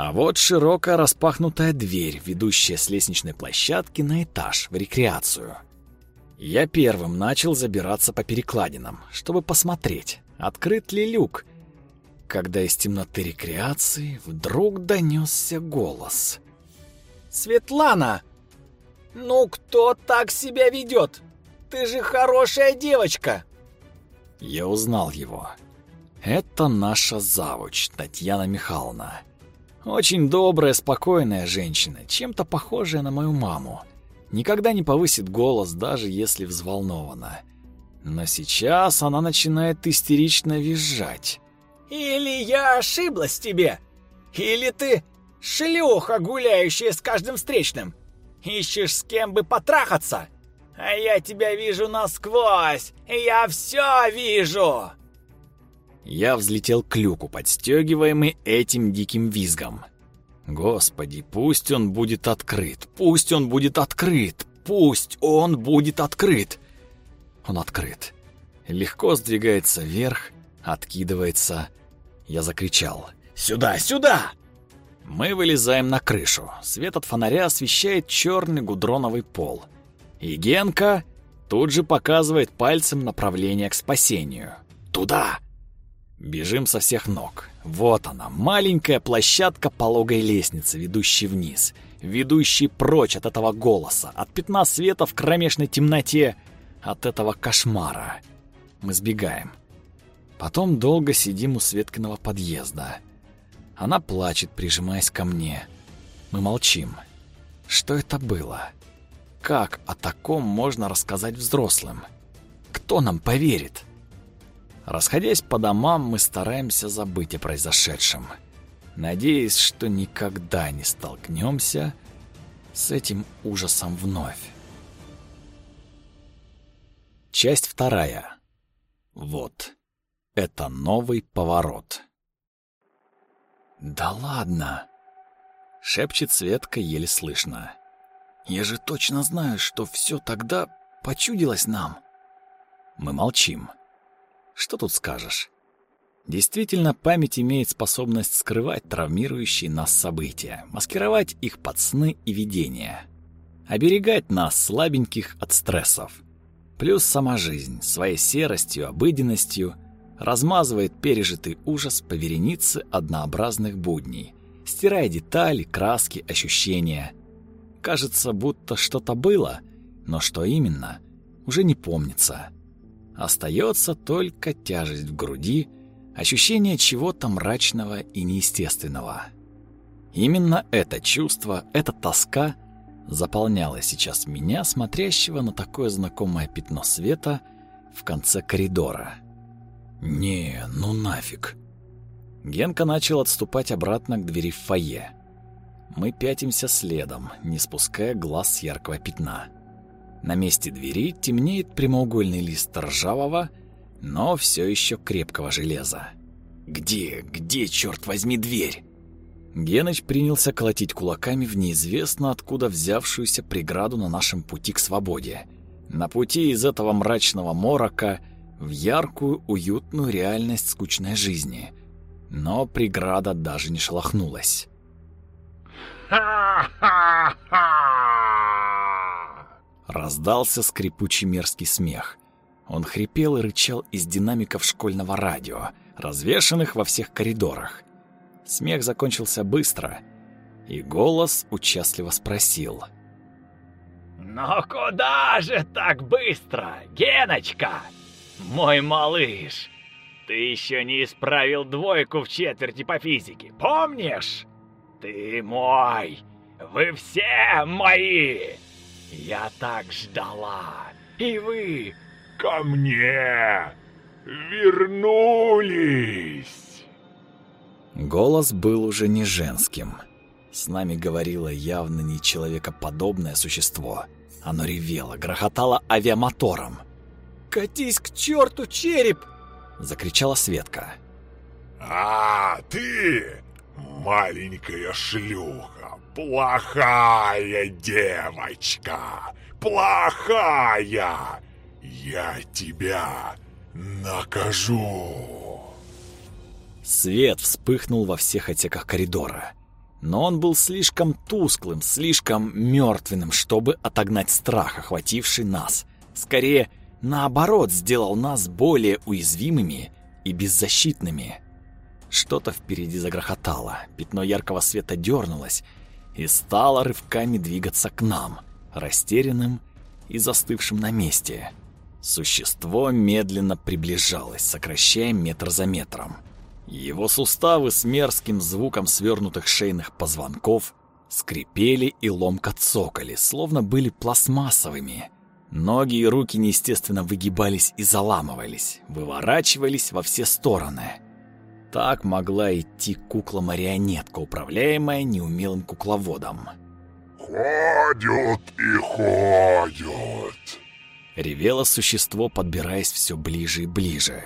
А вот широкая распахнутая дверь, ведущая с лестничной площадки на этаж в рекреацию. Я первым начал забираться по перекладинам, чтобы посмотреть, открыт ли люк, когда из темноты рекреации вдруг донесся голос. «Светлана! Ну кто так себя ведет? Ты же хорошая девочка!» Я узнал его. Это наша завуч, Татьяна Михайловна. Очень добрая, спокойная женщина, чем-то похожая на мою маму. Никогда не повысит голос, даже если взволнована. Но сейчас она начинает истерично визжать. «Или я ошиблась тебе? Или ты шлюха, гуляющая с каждым встречным? Ищешь с кем бы потрахаться? А я тебя вижу насквозь, я все вижу!» Я взлетел к люку, подстегиваемый этим диким визгом. Господи, пусть он будет открыт, пусть он будет открыт, пусть он будет открыт. Он открыт. Легко сдвигается вверх, откидывается. Я закричал. «Сюда, сюда!» Мы вылезаем на крышу. Свет от фонаря освещает черный гудроновый пол. И Генка тут же показывает пальцем направление к спасению. «Туда!» Бежим со всех ног. Вот она, маленькая площадка пологой лестницы, ведущей вниз, ведущей прочь от этого голоса, от пятна света в кромешной темноте, от этого кошмара. Мы сбегаем. Потом долго сидим у Светкиного подъезда. Она плачет, прижимаясь ко мне. Мы молчим. Что это было? Как о таком можно рассказать взрослым? Кто нам поверит? Расходясь по домам, мы стараемся забыть о произошедшем, надеясь, что никогда не столкнемся с этим ужасом вновь. Часть вторая. Вот. Это новый поворот. «Да ладно!» — шепчет Светка еле слышно. «Я же точно знаю, что все тогда почудилось нам!» Мы молчим. Что тут скажешь? Действительно, память имеет способность скрывать травмирующие нас события, маскировать их под сны и видения, оберегать нас, слабеньких, от стрессов. Плюс сама жизнь, своей серостью, обыденностью, размазывает пережитый ужас по веренице однообразных будней, стирая детали, краски, ощущения. Кажется, будто что-то было, но что именно, уже не помнится. Остается только тяжесть в груди, ощущение чего-то мрачного и неестественного. Именно это чувство, эта тоска заполняла сейчас меня, смотрящего на такое знакомое пятно света в конце коридора. «Не, ну нафиг!» Генка начал отступать обратно к двери в фойе. Мы пятимся следом, не спуская глаз с яркого пятна. На месте двери темнеет прямоугольный лист ржавого, но все еще крепкого железа. «Где, где, черт возьми, дверь?» Геныч принялся колотить кулаками в неизвестно откуда взявшуюся преграду на нашем пути к свободе. На пути из этого мрачного морока в яркую, уютную реальность скучной жизни. Но преграда даже не шелохнулась. «Ха-ха-ха!» Раздался скрипучий мерзкий смех. Он хрипел и рычал из динамиков школьного радио, развешанных во всех коридорах. Смех закончился быстро, и голос участливо спросил. «Но куда же так быстро, Геночка? Мой малыш, ты еще не исправил двойку в четверти по физике, помнишь? Ты мой, вы все мои!» Я так ждала. И вы ко мне вернулись. Голос был уже не женским. С нами говорило явно не человекоподобное существо. Оно ревело, грохотало авиамотором. «Катись к черту, череп!» — закричала Светка. «А, ты, маленькая шлюха, плохая девочка, плохая. Я тебя накажу. Свет вспыхнул во всех отсеках коридора. Но он был слишком тусклым, слишком мертвенным, чтобы отогнать страх, охвативший нас. Скорее, наоборот, сделал нас более уязвимыми и беззащитными. Что-то впереди загрохотало, пятно яркого света дернулось, и стала рывками двигаться к нам, растерянным и застывшим на месте. Существо медленно приближалось, сокращая метр за метром. Его суставы с мерзким звуком свернутых шейных позвонков скрипели и ломко цокали, словно были пластмассовыми. Ноги и руки неестественно выгибались и заламывались, выворачивались во все стороны. Так могла идти кукла-марионетка, управляемая неумелым кукловодом. «Ходят и ходят!» Ревело существо, подбираясь все ближе и ближе.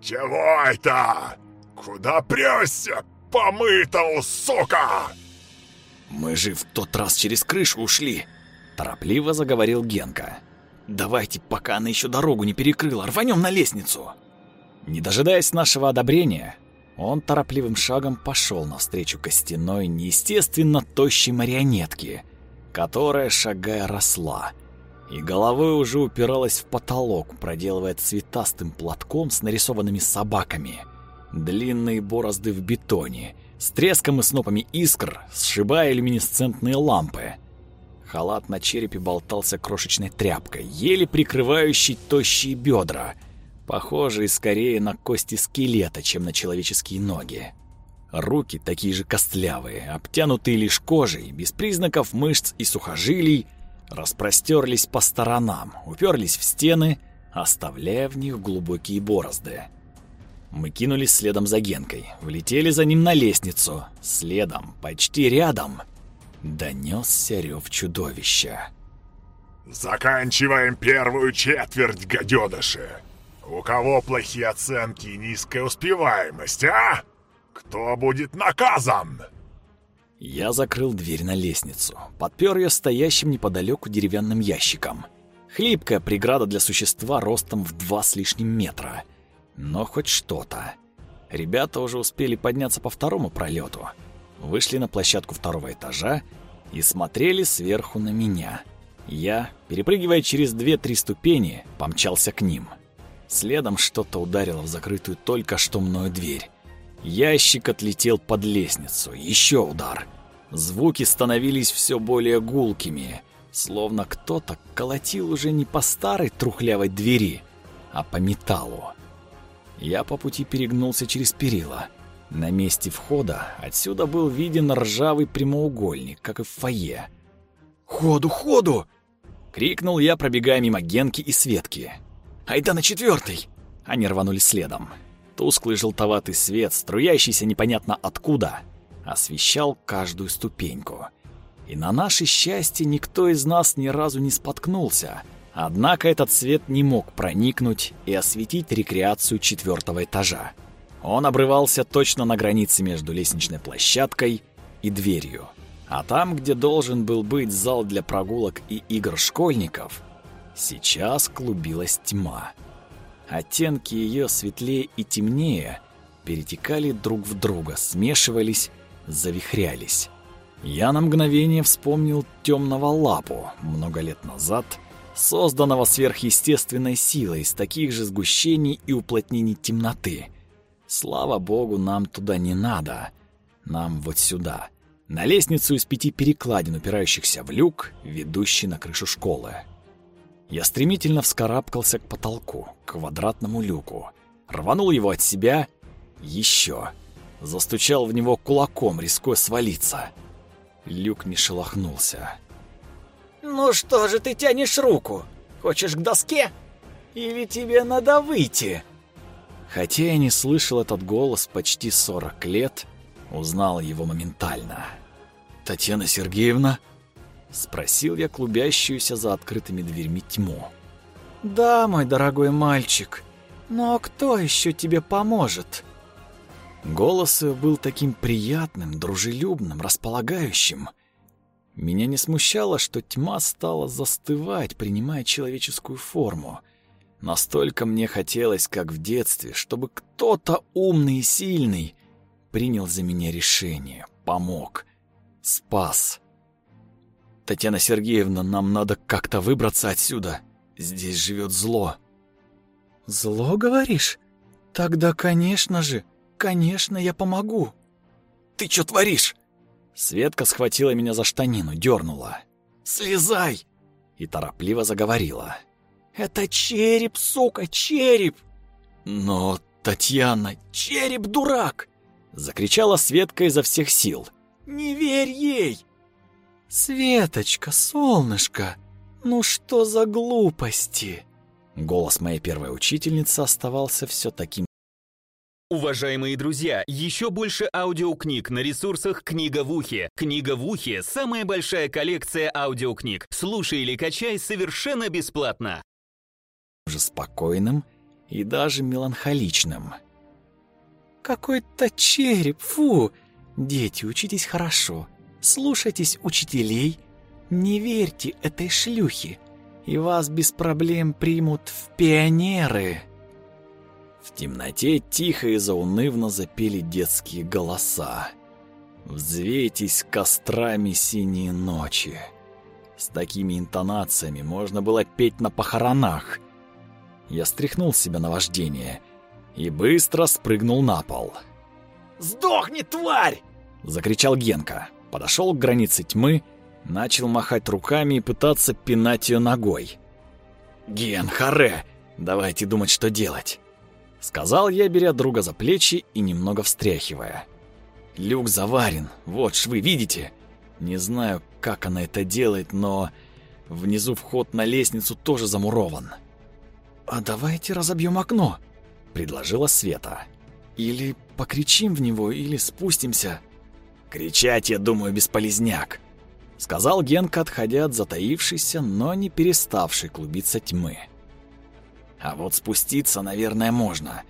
«Чего это? Куда прёсся, помытал, сука?» «Мы же в тот раз через крышу ушли!» Торопливо заговорил Генка. Давайте, пока она еще дорогу не перекрыла, рванем на лестницу. Не дожидаясь нашего одобрения, он торопливым шагом пошел навстречу костяной, неестественно тощей марионетке, которая, шагая, росла, и головой уже упиралась в потолок, проделывая цветастым платком с нарисованными собаками. Длинные борозды в бетоне, с треском и снопами искр, сшибая люминесцентные лампы. Халат на черепе болтался крошечной тряпкой, еле прикрывающей тощие бедра, похожие скорее на кости скелета, чем на человеческие ноги. Руки такие же костлявые, обтянутые лишь кожей, без признаков мышц и сухожилий, распростерлись по сторонам, уперлись в стены, оставляя в них глубокие борозды. Мы кинулись следом за Генкой, влетели за ним на лестницу, следом, почти рядом, донесся рев чудовища. Заканчиваем первую четверть, гаденыши. У кого плохие оценки и низкая успеваемость, а? Кто будет наказан? Я закрыл дверь на лестницу, подпер ее стоящим неподалеку деревянным ящиком. Хлипкая преграда для существа ростом в два с лишним метра — но хоть что-то. Ребята уже успели подняться по второму пролету, вышли на площадку второго этажа и смотрели сверху на меня. Я, перепрыгивая через две-три ступени, помчался к ним. Следом что-то ударило в закрытую только что мною дверь. Ящик отлетел под лестницу. Еще удар. Звуки становились все более гулкими, словно кто-то колотил уже не по старой трухлявой двери, а по металлу. Я по пути перегнулся через перила. На месте входа отсюда был виден ржавый прямоугольник, как и в фойе. «Ходу, ходу!» — крикнул я, пробегая мимо Генки и Светки. «Айда на четвертый!» Они рванули следом. Тусклый желтоватый свет, струящийся непонятно откуда, освещал каждую ступеньку. И на наше счастье никто из нас ни разу не споткнулся — Однако этот свет не мог проникнуть и осветить рекреацию четвертого этажа. Он обрывался точно на границе между лестничной площадкой и дверью. А там, где должен был быть зал для прогулок и игр школьников, сейчас клубилась тьма. Оттенки ее светлее и темнее перетекали друг в друга, смешивались, завихрялись. Я на мгновение вспомнил темного лапу много лет назад — созданного сверхъестественной силой из таких же сгущений и уплотнений темноты. Слава богу, нам туда не надо. Нам вот сюда, на лестницу из пяти перекладин, упирающихся в люк, ведущий на крышу школы. Я стремительно вскарабкался к потолку, к квадратному люку, рванул его от себя, еще, застучал в него кулаком, рискуя свалиться. Люк не шелохнулся. «Ну что же ты тянешь руку? Хочешь к доске? Или тебе надо выйти?» Хотя я не слышал этот голос почти 40 лет, узнал его моментально. «Татьяна Сергеевна?» — спросил я клубящуюся за открытыми дверьми тьму. «Да, мой дорогой мальчик, но кто еще тебе поможет?» Голос был таким приятным, дружелюбным, располагающим — меня не смущало, что тьма стала застывать, принимая человеческую форму. Настолько мне хотелось, как в детстве, чтобы кто-то умный и сильный принял за меня решение, помог, спас. Татьяна Сергеевна, нам надо как-то выбраться отсюда. Здесь живет зло. Зло, говоришь? Тогда, конечно же, конечно, я помогу. Ты что творишь? Светка схватила меня за штанину, дернула. «Слезай!» И торопливо заговорила. «Это череп, сука, череп!» «Но, Татьяна, череп дурак!» Закричала Светка изо всех сил. «Не верь ей!» «Светочка, солнышко, ну что за глупости?» Голос моей первой учительницы оставался все таким Уважаемые друзья, еще больше аудиокниг на ресурсах «Книга в ухе». «Книга в ухе» — самая большая коллекция аудиокниг. Слушай или качай совершенно бесплатно. Уже спокойным и даже меланхоличным. «Какой-то череп, фу! Дети, учитесь хорошо, слушайтесь учителей, не верьте этой шлюхе. и вас без проблем примут в пионеры». В темноте тихо и заунывно запели детские голоса. «Взвейтесь кострами синие ночи». С такими интонациями можно было петь на похоронах. Я стряхнул себя наваждение и быстро спрыгнул на пол. «Сдохни, тварь!» — закричал Генка. Подошел к границе тьмы, начал махать руками и пытаться пинать ее ногой. «Ген, харе! Давайте думать, что делать!» Сказал я, беря друга за плечи и немного встряхивая. «Люк заварен, вот швы, видите? Не знаю, как она это делает, но внизу вход на лестницу тоже замурован». «А давайте разобьем окно», — предложила Света. «Или покричим в него, или спустимся». «Кричать, я думаю, бесполезняк», — сказал Генка, отходя от затаившейся, но не переставшей клубиться тьмы. «А вот спуститься, наверное, можно.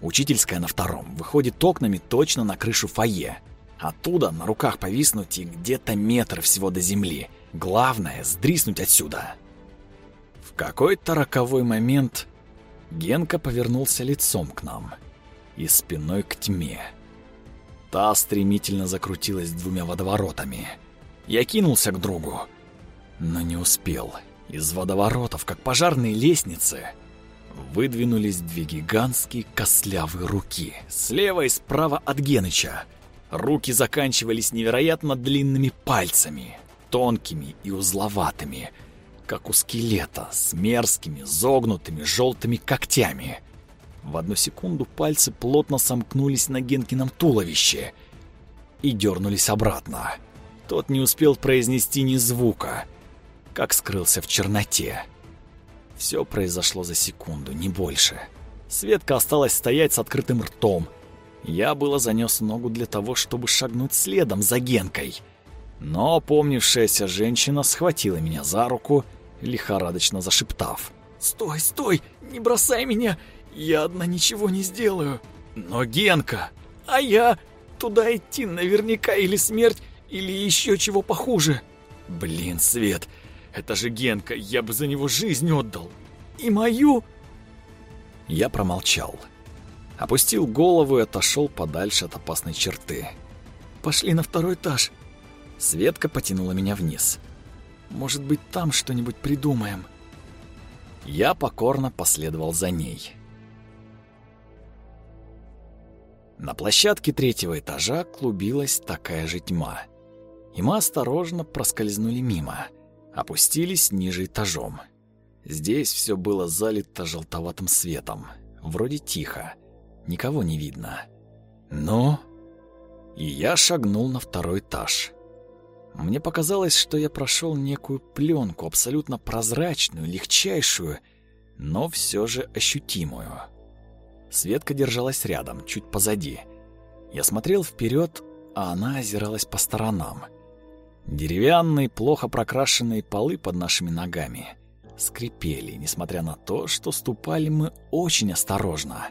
Учительская на втором выходит окнами точно на крышу фойе. Оттуда на руках повиснуть и где-то метр всего до земли. Главное — сдриснуть отсюда». В какой-то роковой момент Генка повернулся лицом к нам и спиной к тьме. Та стремительно закрутилась двумя водоворотами. Я кинулся к другу, но не успел. Из водоворотов, как пожарные лестницы, выдвинулись две гигантские костлявые руки, слева и справа от Геныча. Руки заканчивались невероятно длинными пальцами, тонкими и узловатыми, как у скелета, с мерзкими, зогнутыми желтыми когтями — в одну секунду пальцы плотно сомкнулись на Генкином туловище и дернулись обратно. Тот не успел произнести ни звука, как скрылся в черноте. Все произошло за секунду, не больше. Светка осталась стоять с открытым ртом. Я было занес ногу для того, чтобы шагнуть следом за Генкой. Но помнившаяся женщина схватила меня за руку, лихорадочно зашептав. «Стой, стой! Не бросай меня! Я одна ничего не сделаю. Но Генка, а я туда идти наверняка или смерть, или еще чего похуже. Блин, Свет, это же Генка, я бы за него жизнь отдал. И мою... Я промолчал. Опустил голову и отошел подальше от опасной черты. Пошли на второй этаж. Светка потянула меня вниз. Может быть, там что-нибудь придумаем. Я покорно последовал за ней. На площадке третьего этажа клубилась такая же тьма. И мы осторожно проскользнули мимо, опустились ниже этажом. Здесь все было залито желтоватым светом. Вроде тихо, никого не видно. Но... И я шагнул на второй этаж. Мне показалось, что я прошел некую пленку, абсолютно прозрачную, легчайшую, но все же ощутимую. Светка держалась рядом, чуть позади. Я смотрел вперед, а она озиралась по сторонам. Деревянные, плохо прокрашенные полы под нашими ногами скрипели, несмотря на то, что ступали мы очень осторожно.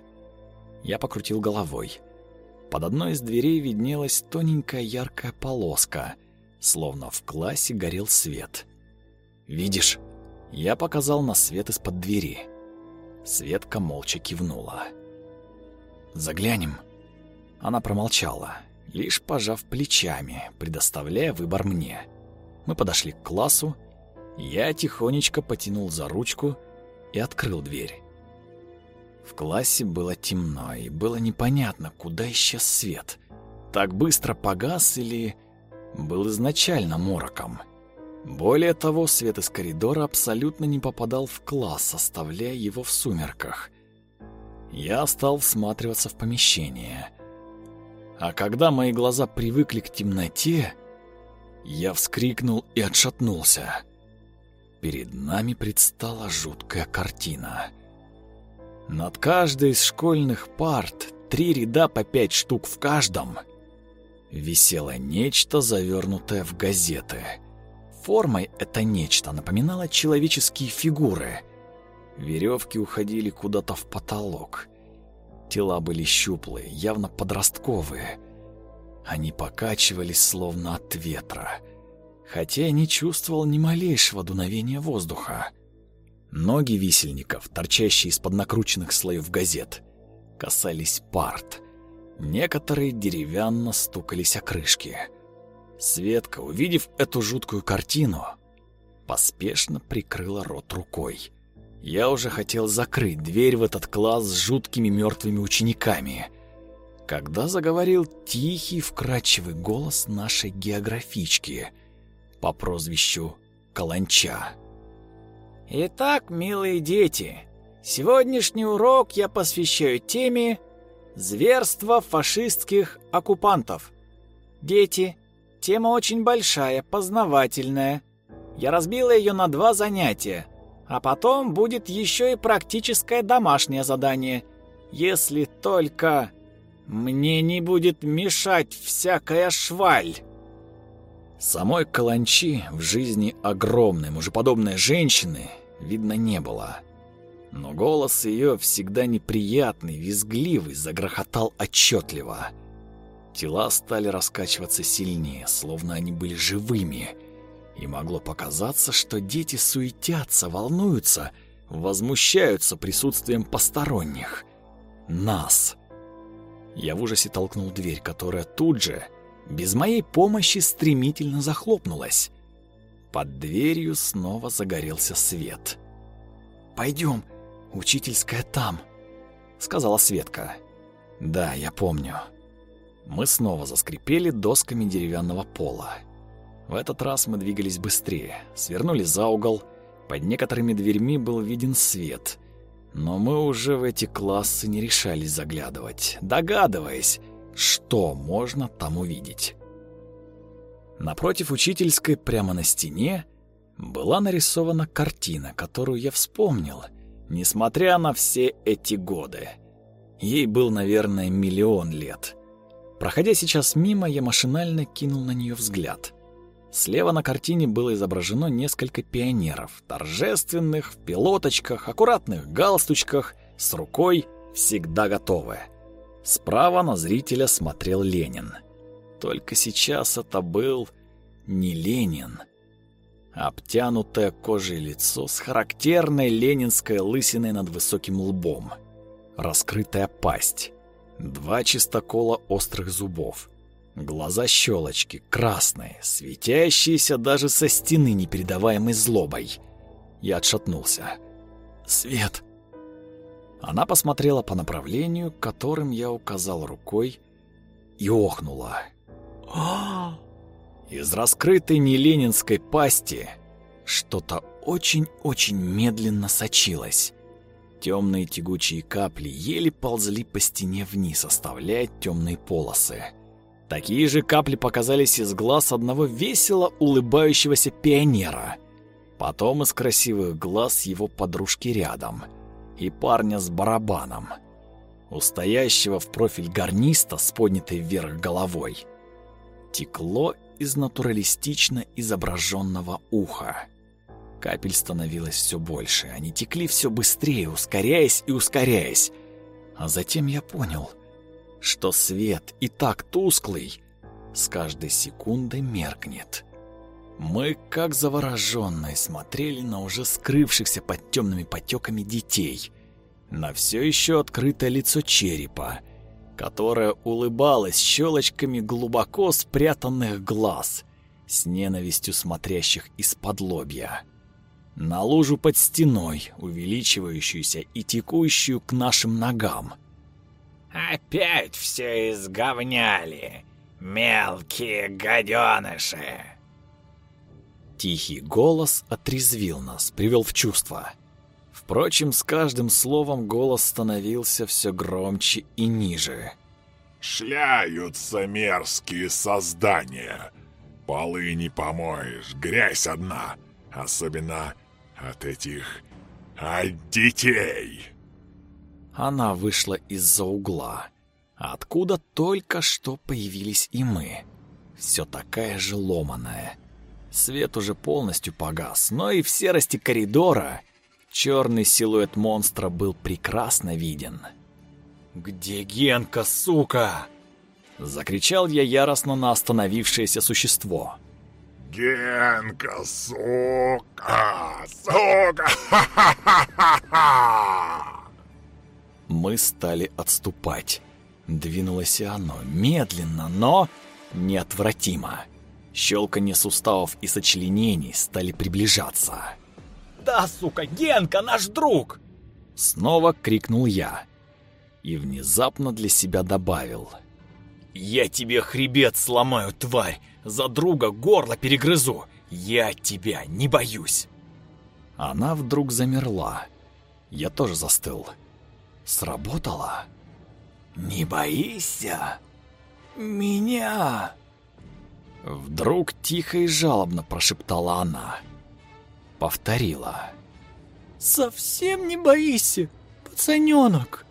Я покрутил головой. Под одной из дверей виднелась тоненькая яркая полоска, словно в классе горел свет. «Видишь?» Я показал на свет из-под двери. Светка молча кивнула. Заглянем». Она промолчала, лишь пожав плечами, предоставляя выбор мне. Мы подошли к классу, я тихонечко потянул за ручку и открыл дверь. В классе было темно, и было непонятно, куда исчез свет. Так быстро погас или был изначально мороком. Более того, свет из коридора абсолютно не попадал в класс, оставляя его в сумерках — я стал всматриваться в помещение. А когда мои глаза привыкли к темноте, я вскрикнул и отшатнулся. Перед нами предстала жуткая картина. Над каждой из школьных парт, три ряда по пять штук в каждом, висело нечто, завернутое в газеты. Формой это нечто напоминало человеческие фигуры — Веревки уходили куда-то в потолок. Тела были щуплые, явно подростковые. Они покачивались словно от ветра, хотя я не чувствовал ни малейшего дуновения воздуха. Ноги висельников, торчащие из-под накрученных слоев газет, касались парт. Некоторые деревянно стукались о крышки. Светка, увидев эту жуткую картину, поспешно прикрыла рот рукой. Я уже хотел закрыть дверь в этот класс с жуткими мертвыми учениками, когда заговорил тихий, вкрадчивый голос нашей географички по прозвищу Каланча. Итак, милые дети, сегодняшний урок я посвящаю теме «Зверство фашистских оккупантов». Дети, тема очень большая, познавательная. Я разбила ее на два занятия. А потом будет еще и практическое домашнее задание. Если только мне не будет мешать всякая шваль. Самой каланчи в жизни огромной мужеподобной женщины видно не было. Но голос ее всегда неприятный, визгливый, загрохотал отчетливо. Тела стали раскачиваться сильнее, словно они были живыми — и могло показаться, что дети суетятся, волнуются, возмущаются присутствием посторонних. Нас. Я в ужасе толкнул дверь, которая тут же, без моей помощи, стремительно захлопнулась. Под дверью снова загорелся свет. «Пойдем, учительская там», — сказала Светка. «Да, я помню». Мы снова заскрипели досками деревянного пола. В этот раз мы двигались быстрее, свернули за угол. Под некоторыми дверьми был виден свет. Но мы уже в эти классы не решались заглядывать, догадываясь, что можно там увидеть. Напротив учительской, прямо на стене, была нарисована картина, которую я вспомнил, несмотря на все эти годы. Ей был, наверное, миллион лет. Проходя сейчас мимо, я машинально кинул на нее взгляд. Слева на картине было изображено несколько пионеров, торжественных, в пилоточках, аккуратных галстучках, с рукой, всегда готовые. Справа на зрителя смотрел Ленин. Только сейчас это был не Ленин. Обтянутое кожей лицо с характерной ленинской лысиной над высоким лбом. Раскрытая пасть. Два чистокола острых зубов. Глаза щелочки, красные, светящиеся даже со стены непередаваемой злобой. Я отшатнулся. «Свет!» Она посмотрела по направлению, которым я указал рукой, и охнула. Из раскрытой неленинской пасти что-то очень-очень медленно сочилось. Темные тягучие капли еле ползли по стене вниз, оставляя темные полосы. Такие же капли показались из глаз одного весело улыбающегося пионера. Потом из красивых глаз его подружки рядом. И парня с барабаном. У стоящего в профиль гарниста с поднятой вверх головой. Текло из натуралистично изображенного уха. Капель становилось все больше. Они текли все быстрее, ускоряясь и ускоряясь. А затем я понял — что свет и так тусклый с каждой секундой меркнет. Мы, как завороженные, смотрели на уже скрывшихся под темными потеками детей, на все еще открытое лицо черепа, которое улыбалось щелочками глубоко спрятанных глаз, с ненавистью смотрящих из-под лобья. На лужу под стеной, увеличивающуюся и текущую к нашим ногам — Опять все изговняли, мелкие гаденыши. Тихий голос отрезвил нас, привел в чувство. Впрочем, с каждым словом голос становился все громче и ниже. «Шляются мерзкие создания. Полы не помоешь, грязь одна, особенно от этих... от детей». Она вышла из-за угла, откуда только что появились и мы. Все такая же ломаная. Свет уже полностью погас, но и в серости коридора черный силуэт монстра был прекрасно виден. «Где Генка, сука?» Закричал я яростно на остановившееся существо. Генка, сука! Сука! Ха-ха-ха-ха-ха! Мы стали отступать. Двинулось и оно, медленно, но неотвратимо. Щелканье суставов и сочленений стали приближаться. «Да, сука, Генка, наш друг!» Снова крикнул я. И внезапно для себя добавил. «Я тебе хребет сломаю, тварь! За друга горло перегрызу! Я тебя не боюсь!» Она вдруг замерла. Я тоже застыл. Сработало? «Не боишься? Меня?» Вдруг тихо и жалобно прошептала она. Повторила. «Совсем не боишься, пацанёнок?»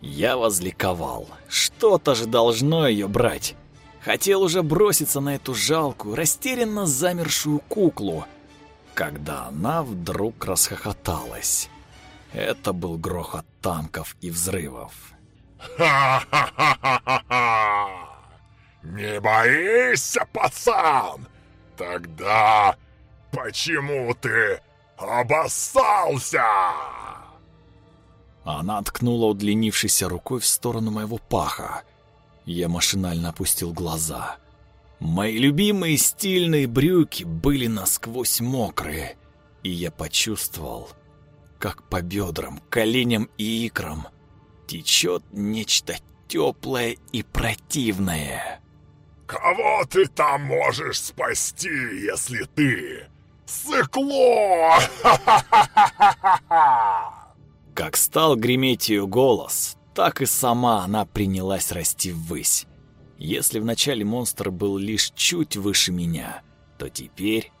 Я возликовал. Что-то же должно ее брать. Хотел уже броситься на эту жалкую, растерянно замершую куклу, когда она вдруг расхохоталась. Это был грохот танков и взрывов. Ха-ха-ха-ха-ха! Не боишься, пацан? Тогда почему ты обоссался? Она ткнула удлинившейся рукой в сторону моего паха. Я машинально опустил глаза. Мои любимые стильные брюки были насквозь мокрые, и я почувствовал, как по бедрам, коленям и икрам течет нечто теплое и противное. Кого ты там можешь спасти, если ты сыкло? Как стал греметь ее голос, так и сама она принялась расти ввысь. Если вначале монстр был лишь чуть выше меня, то теперь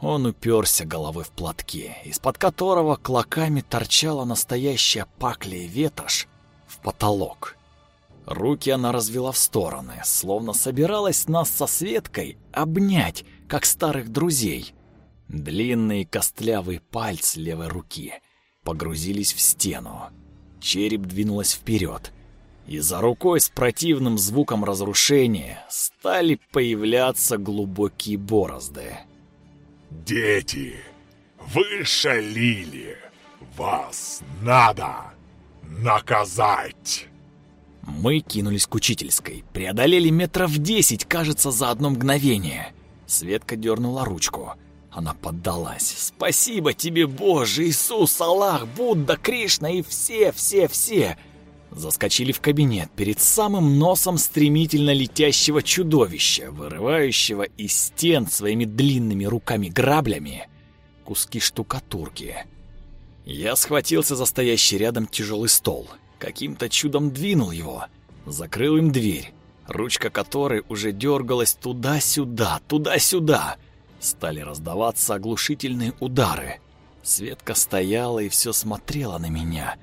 он уперся головой в платке, из-под которого клоками торчала настоящая паклия ветошь в потолок. Руки она развела в стороны, словно собиралась нас со Светкой обнять, как старых друзей. Длинные костлявые пальцы левой руки погрузились в стену. Череп двинулась вперед, и за рукой с противным звуком разрушения стали появляться глубокие борозды. Дети, вы шалили. Вас надо наказать. Мы кинулись к учительской, преодолели метров десять, кажется, за одно мгновение. Светка дернула ручку. Она поддалась. «Спасибо тебе, Боже, Иисус, Аллах, Будда, Кришна и все, все, все!» Заскочили в кабинет перед самым носом стремительно летящего чудовища, вырывающего из стен своими длинными руками-граблями куски штукатурки. Я схватился за стоящий рядом тяжелый стол, каким-то чудом двинул его, закрыл им дверь, ручка которой уже дергалась туда-сюда, туда-сюда. Стали раздаваться оглушительные удары. Светка стояла и все смотрела на меня.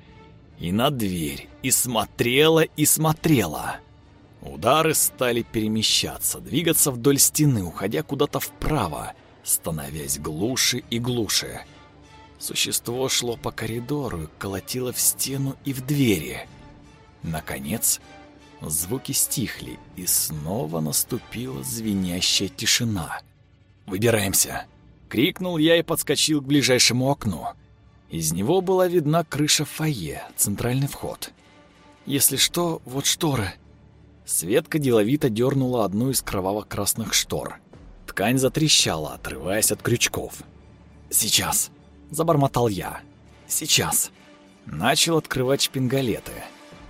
И на дверь. И смотрела, и смотрела. Удары стали перемещаться, двигаться вдоль стены, уходя куда-то вправо, становясь глуше и глуше. Существо шло по коридору, колотило в стену и в двери. Наконец, звуки стихли, и снова наступила звенящая тишина. «Выбираемся!» — крикнул я и подскочил к ближайшему окну. Из него была видна крыша фойе, центральный вход. «Если что, вот шторы». Светка деловито дернула одну из кроваво-красных штор. Ткань затрещала, отрываясь от крючков. «Сейчас!» Забормотал я. Сейчас. Начал открывать шпингалеты.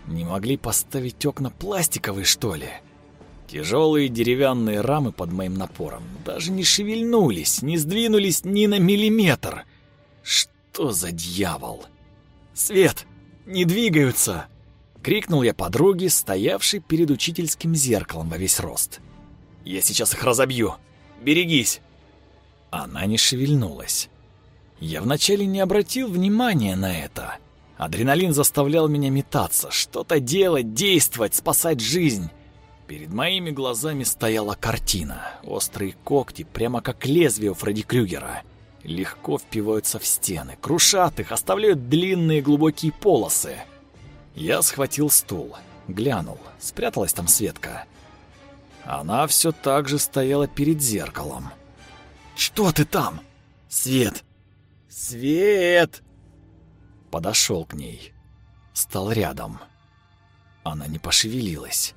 Не могли поставить окна пластиковые, что ли? Тяжелые деревянные рамы под моим напором даже не шевельнулись, не сдвинулись ни на миллиметр. Что за дьявол? Свет! Не двигаются! Крикнул я подруге, стоявшей перед учительским зеркалом во весь рост. Я сейчас их разобью. Берегись. Она не шевельнулась. Я вначале не обратил внимания на это. Адреналин заставлял меня метаться, что-то делать, действовать, спасать жизнь. Перед моими глазами стояла картина. Острые когти, прямо как лезвие у Фредди Крюгера. Легко впиваются в стены, крушат их, оставляют длинные глубокие полосы. Я схватил стул, глянул, спряталась там Светка. Она все так же стояла перед зеркалом. Что ты там? Свет! Свет!» Подошел к ней. Стал рядом. Она не пошевелилась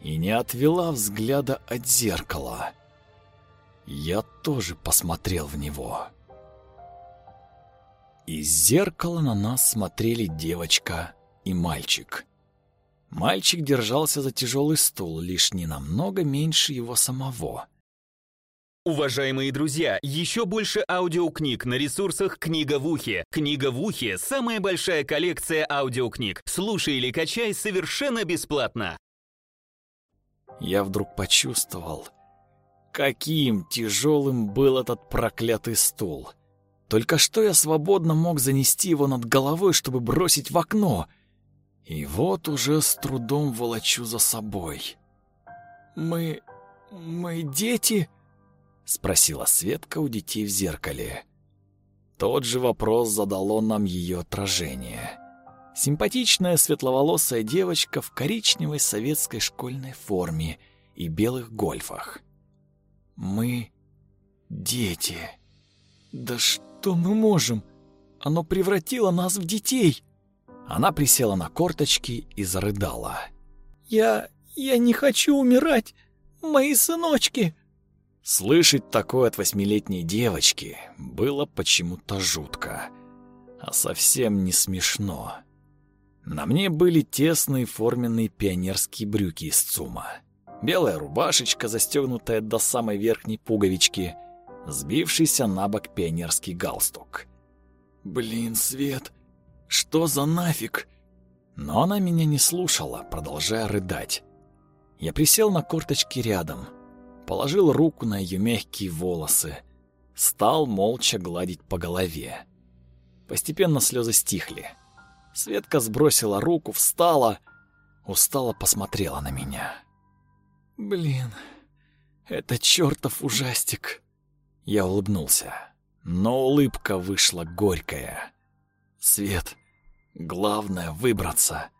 и не отвела взгляда от зеркала. Я тоже посмотрел в него. Из зеркала на нас смотрели девочка и мальчик. Мальчик держался за тяжелый стул, лишь не намного меньше его самого. Уважаемые друзья, еще больше аудиокниг на ресурсах «Книга в ухе». «Книга в ухе» — самая большая коллекция аудиокниг. Слушай или качай совершенно бесплатно. Я вдруг почувствовал, каким тяжелым был этот проклятый стул. Только что я свободно мог занести его над головой, чтобы бросить в окно. И вот уже с трудом волочу за собой. «Мы... мы дети?» — спросила Светка у детей в зеркале. Тот же вопрос задало нам ее отражение. Симпатичная светловолосая девочка в коричневой советской школьной форме и белых гольфах. «Мы... дети. Да что?» Мы можем? Оно превратило нас в детей. Она присела на корточки и зарыдала. Я... я не хочу умирать. Мои сыночки. Слышать такое от восьмилетней девочки было почему-то жутко, а совсем не смешно. На мне были тесные форменные пионерские брюки из ЦУМа, белая рубашечка, застегнутая до самой верхней пуговички — сбившийся на бок пионерский галстук. «Блин, Свет, что за нафиг?» Но она меня не слушала, продолжая рыдать. Я присел на корточки рядом, положил руку на ее мягкие волосы, стал молча гладить по голове. Постепенно слезы стихли. Светка сбросила руку, встала, устало посмотрела на меня. «Блин, это чертов ужастик!» Я улыбнулся, но улыбка вышла горькая. Свет, главное выбраться.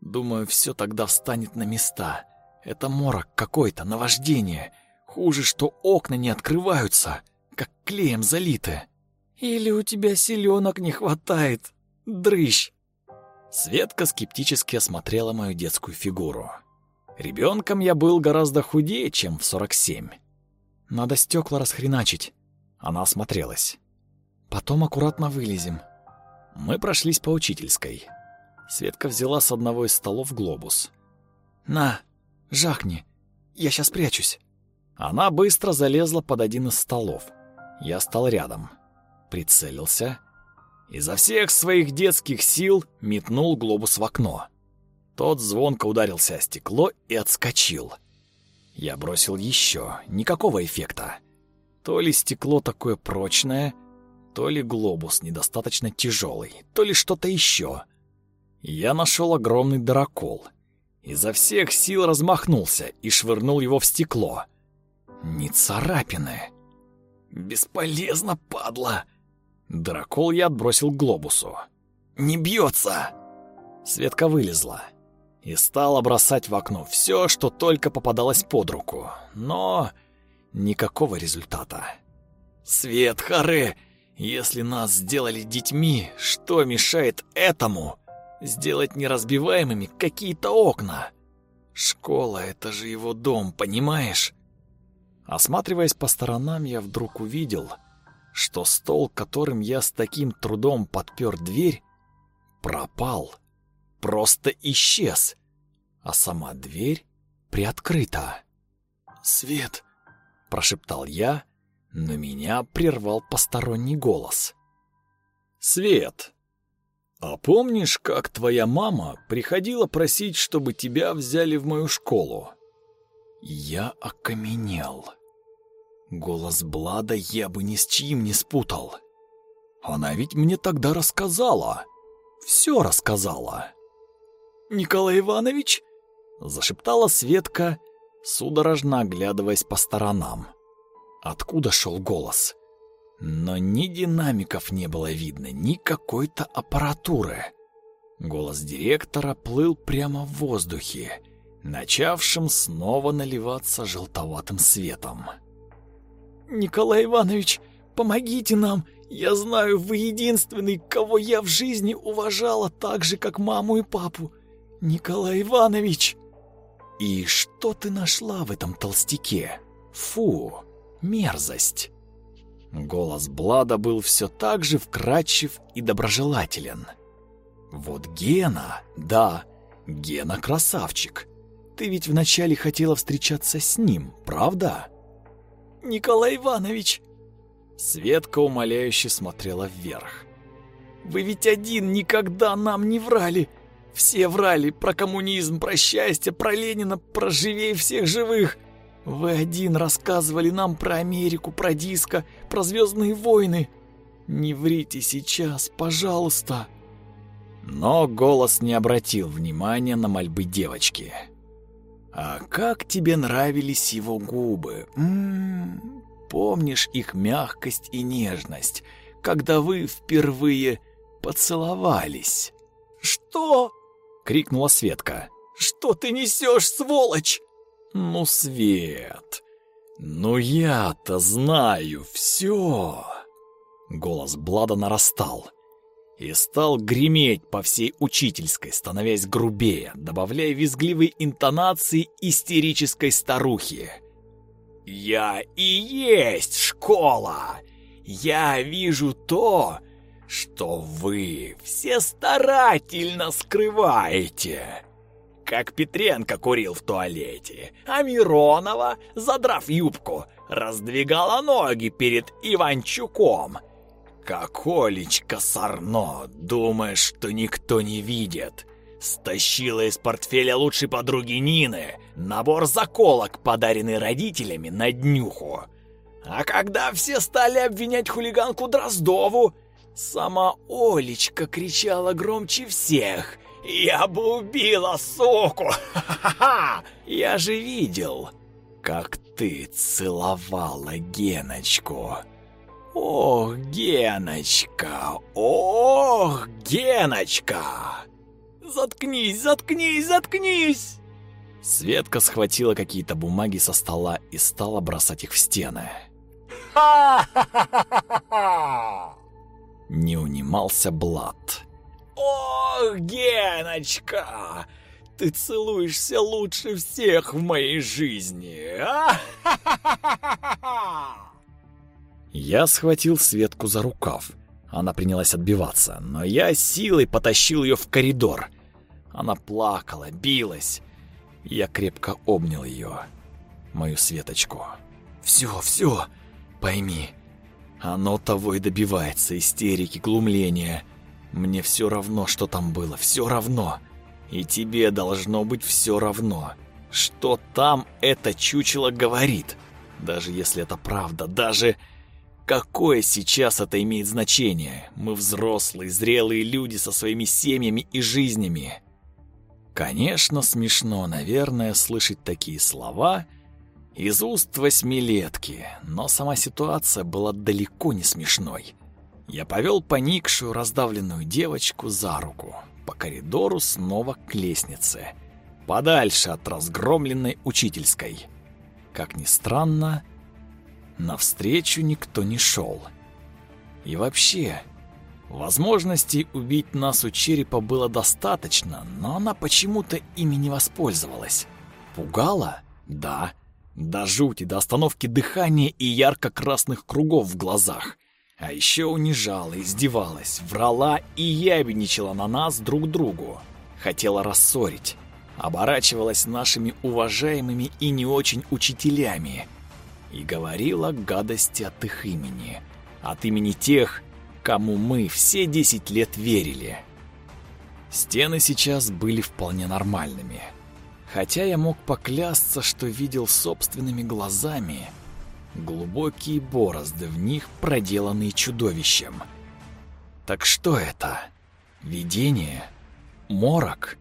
Думаю, все тогда встанет на места. Это морок какой-то, наваждение. Хуже, что окна не открываются, как клеем залиты. Или у тебя селенок не хватает, дрыщ. Светка скептически осмотрела мою детскую фигуру. Ребенком я был гораздо худее, чем в 47. Надо стекла расхреначить. Она осмотрелась. Потом аккуратно вылезем. Мы прошлись по учительской. Светка взяла с одного из столов глобус. На, жахни. Я сейчас прячусь. Она быстро залезла под один из столов. Я стал рядом. Прицелился. Изо всех своих детских сил метнул глобус в окно. Тот звонко ударился о стекло и отскочил. Я бросил еще. Никакого эффекта. То ли стекло такое прочное, то ли глобус недостаточно тяжелый, то ли что-то еще. Я нашел огромный дракол. Изо всех сил размахнулся и швырнул его в стекло. Не царапины. Бесполезно, падла. Дракол я отбросил к глобусу. Не бьется. Светка вылезла и стала бросать в окно все, что только попадалось под руку. Но никакого результата. Свет, Харе, если нас сделали детьми, что мешает этому сделать неразбиваемыми какие-то окна? Школа — это же его дом, понимаешь? Осматриваясь по сторонам, я вдруг увидел, что стол, которым я с таким трудом подпер дверь, пропал просто исчез, а сама дверь приоткрыта. «Свет!» — прошептал я, но меня прервал посторонний голос. «Свет! А помнишь, как твоя мама приходила просить, чтобы тебя взяли в мою школу?» Я окаменел. Голос Блада я бы ни с чьим не спутал. Она ведь мне тогда рассказала. Все рассказала. «Николай Иванович?» — зашептала Светка, судорожно оглядываясь по сторонам. Откуда шел голос? Но ни динамиков не было видно, ни какой-то аппаратуры. Голос директора плыл прямо в воздухе, начавшим снова наливаться желтоватым светом. Николай Иванович, помогите нам! Я знаю, вы единственный, кого я в жизни уважала так же, как маму и папу. Николай Иванович!» «И что ты нашла в этом толстяке? Фу, мерзость!» Голос Блада был все так же вкрадчив и доброжелателен. «Вот Гена, да, Гена красавчик. Ты ведь вначале хотела встречаться с ним, правда?» «Николай Иванович!» Светка умоляюще смотрела вверх. «Вы ведь один никогда нам не врали. Все врали про коммунизм, про счастье, про Ленина, про живей всех живых. Вы один рассказывали нам про Америку, про диско, про Звездные войны. Не врите сейчас, пожалуйста». Но голос не обратил внимания на мольбы девочки. «А как тебе нравились его губы? М -м -м, помнишь их мягкость и нежность, когда вы впервые поцеловались?» «Что?» — крикнула Светка. «Что ты несешь, сволочь?» «Ну, Свет, ну я-то знаю все!» Голос Блада нарастал и стал греметь по всей учительской, становясь грубее, добавляя визгливые интонации истерической старухи. «Я и есть школа! Я вижу то, что вы все старательно скрываете!» как Петренко курил в туалете, а Миронова, задрав юбку, раздвигала ноги перед Иванчуком – как Олечка Сарно, думаешь, что никто не видит. Стащила из портфеля лучшей подруги Нины набор заколок, подаренный родителями на днюху. А когда все стали обвинять хулиганку Дроздову, сама Олечка кричала громче всех. «Я бы убила суку! Ха-ха-ха! Я же видел, как ты целовала Геночку!» «Ох, Геночка! Ох, Геночка!» «Заткнись, заткнись, заткнись!» Светка схватила какие-то бумаги со стола и стала бросать их в стены. Не унимался Блад. «Ох, Геночка! Ты целуешься лучше всех в моей жизни! А? Я схватил Светку за рукав. Она принялась отбиваться, но я силой потащил ее в коридор. Она плакала, билась. Я крепко обнял ее, мою Светочку. «Все, все, пойми, оно того и добивается, истерики, глумления. Мне все равно, что там было, все равно. И тебе должно быть все равно, что там это чучело говорит. Даже если это правда, даже Какое сейчас это имеет значение? Мы взрослые, зрелые люди со своими семьями и жизнями. Конечно, смешно, наверное, слышать такие слова из уст восьмилетки, но сама ситуация была далеко не смешной. Я повел поникшую, раздавленную девочку за руку по коридору снова к лестнице, подальше от разгромленной учительской. Как ни странно, Навстречу никто не шел. И вообще, возможностей убить нас у черепа было достаточно, но она почему-то ими не воспользовалась. Пугала? Да. До жути, до остановки дыхания и ярко-красных кругов в глазах. А еще унижала, издевалась, врала и ябедничала на нас друг другу. Хотела рассорить. Оборачивалась нашими уважаемыми и не очень учителями – и говорила гадости от их имени, от имени тех, кому мы все десять лет верили. Стены сейчас были вполне нормальными, хотя я мог поклясться, что видел собственными глазами глубокие борозды в них, проделанные чудовищем. Так что это? Видение? Морок?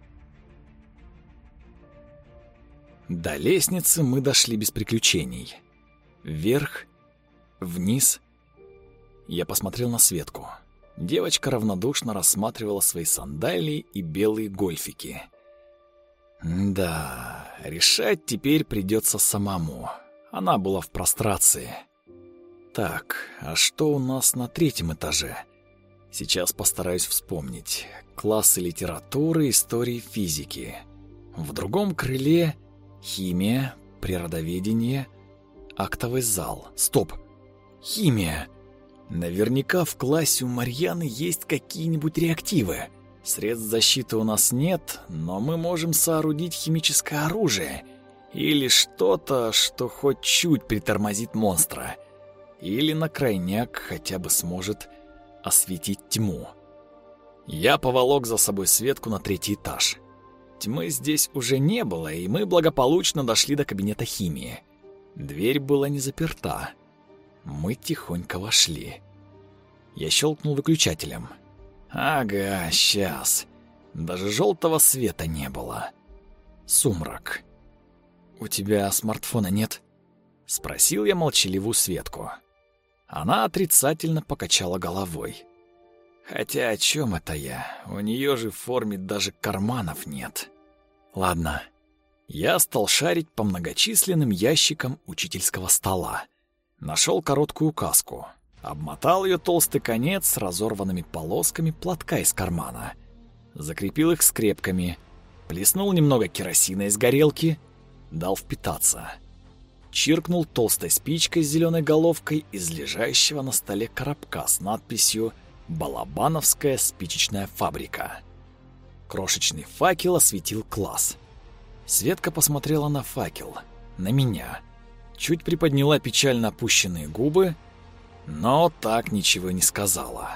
До лестницы мы дошли без приключений. Вверх, вниз. Я посмотрел на Светку. Девочка равнодушно рассматривала свои сандалии и белые гольфики. Да, решать теперь придется самому. Она была в прострации. Так, а что у нас на третьем этаже? Сейчас постараюсь вспомнить. Классы литературы, истории, физики. В другом крыле химия, природоведение, актовый зал. Стоп! Химия! Наверняка в классе у Марьяны есть какие-нибудь реактивы. Средств защиты у нас нет, но мы можем соорудить химическое оружие. Или что-то, что хоть чуть притормозит монстра. Или на крайняк хотя бы сможет осветить тьму. Я поволок за собой Светку на третий этаж. Тьмы здесь уже не было, и мы благополучно дошли до кабинета химии. Дверь была не заперта. Мы тихонько вошли. Я щелкнул выключателем. Ага, сейчас. Даже желтого света не было. Сумрак. «У тебя смартфона нет?» Спросил я молчаливую Светку. Она отрицательно покачала головой. Хотя о чем это я? У нее же в форме даже карманов нет. Ладно. Я стал шарить по многочисленным ящикам учительского стола. Нашел короткую каску. Обмотал ее толстый конец с разорванными полосками платка из кармана. Закрепил их скрепками. Плеснул немного керосина из горелки. Дал впитаться. Чиркнул толстой спичкой с зеленой головкой из лежащего на столе коробка с надписью «Балабановская спичечная фабрика». Крошечный факел осветил класс. Светка посмотрела на факел, на меня. Чуть приподняла печально опущенные губы, но так ничего не сказала.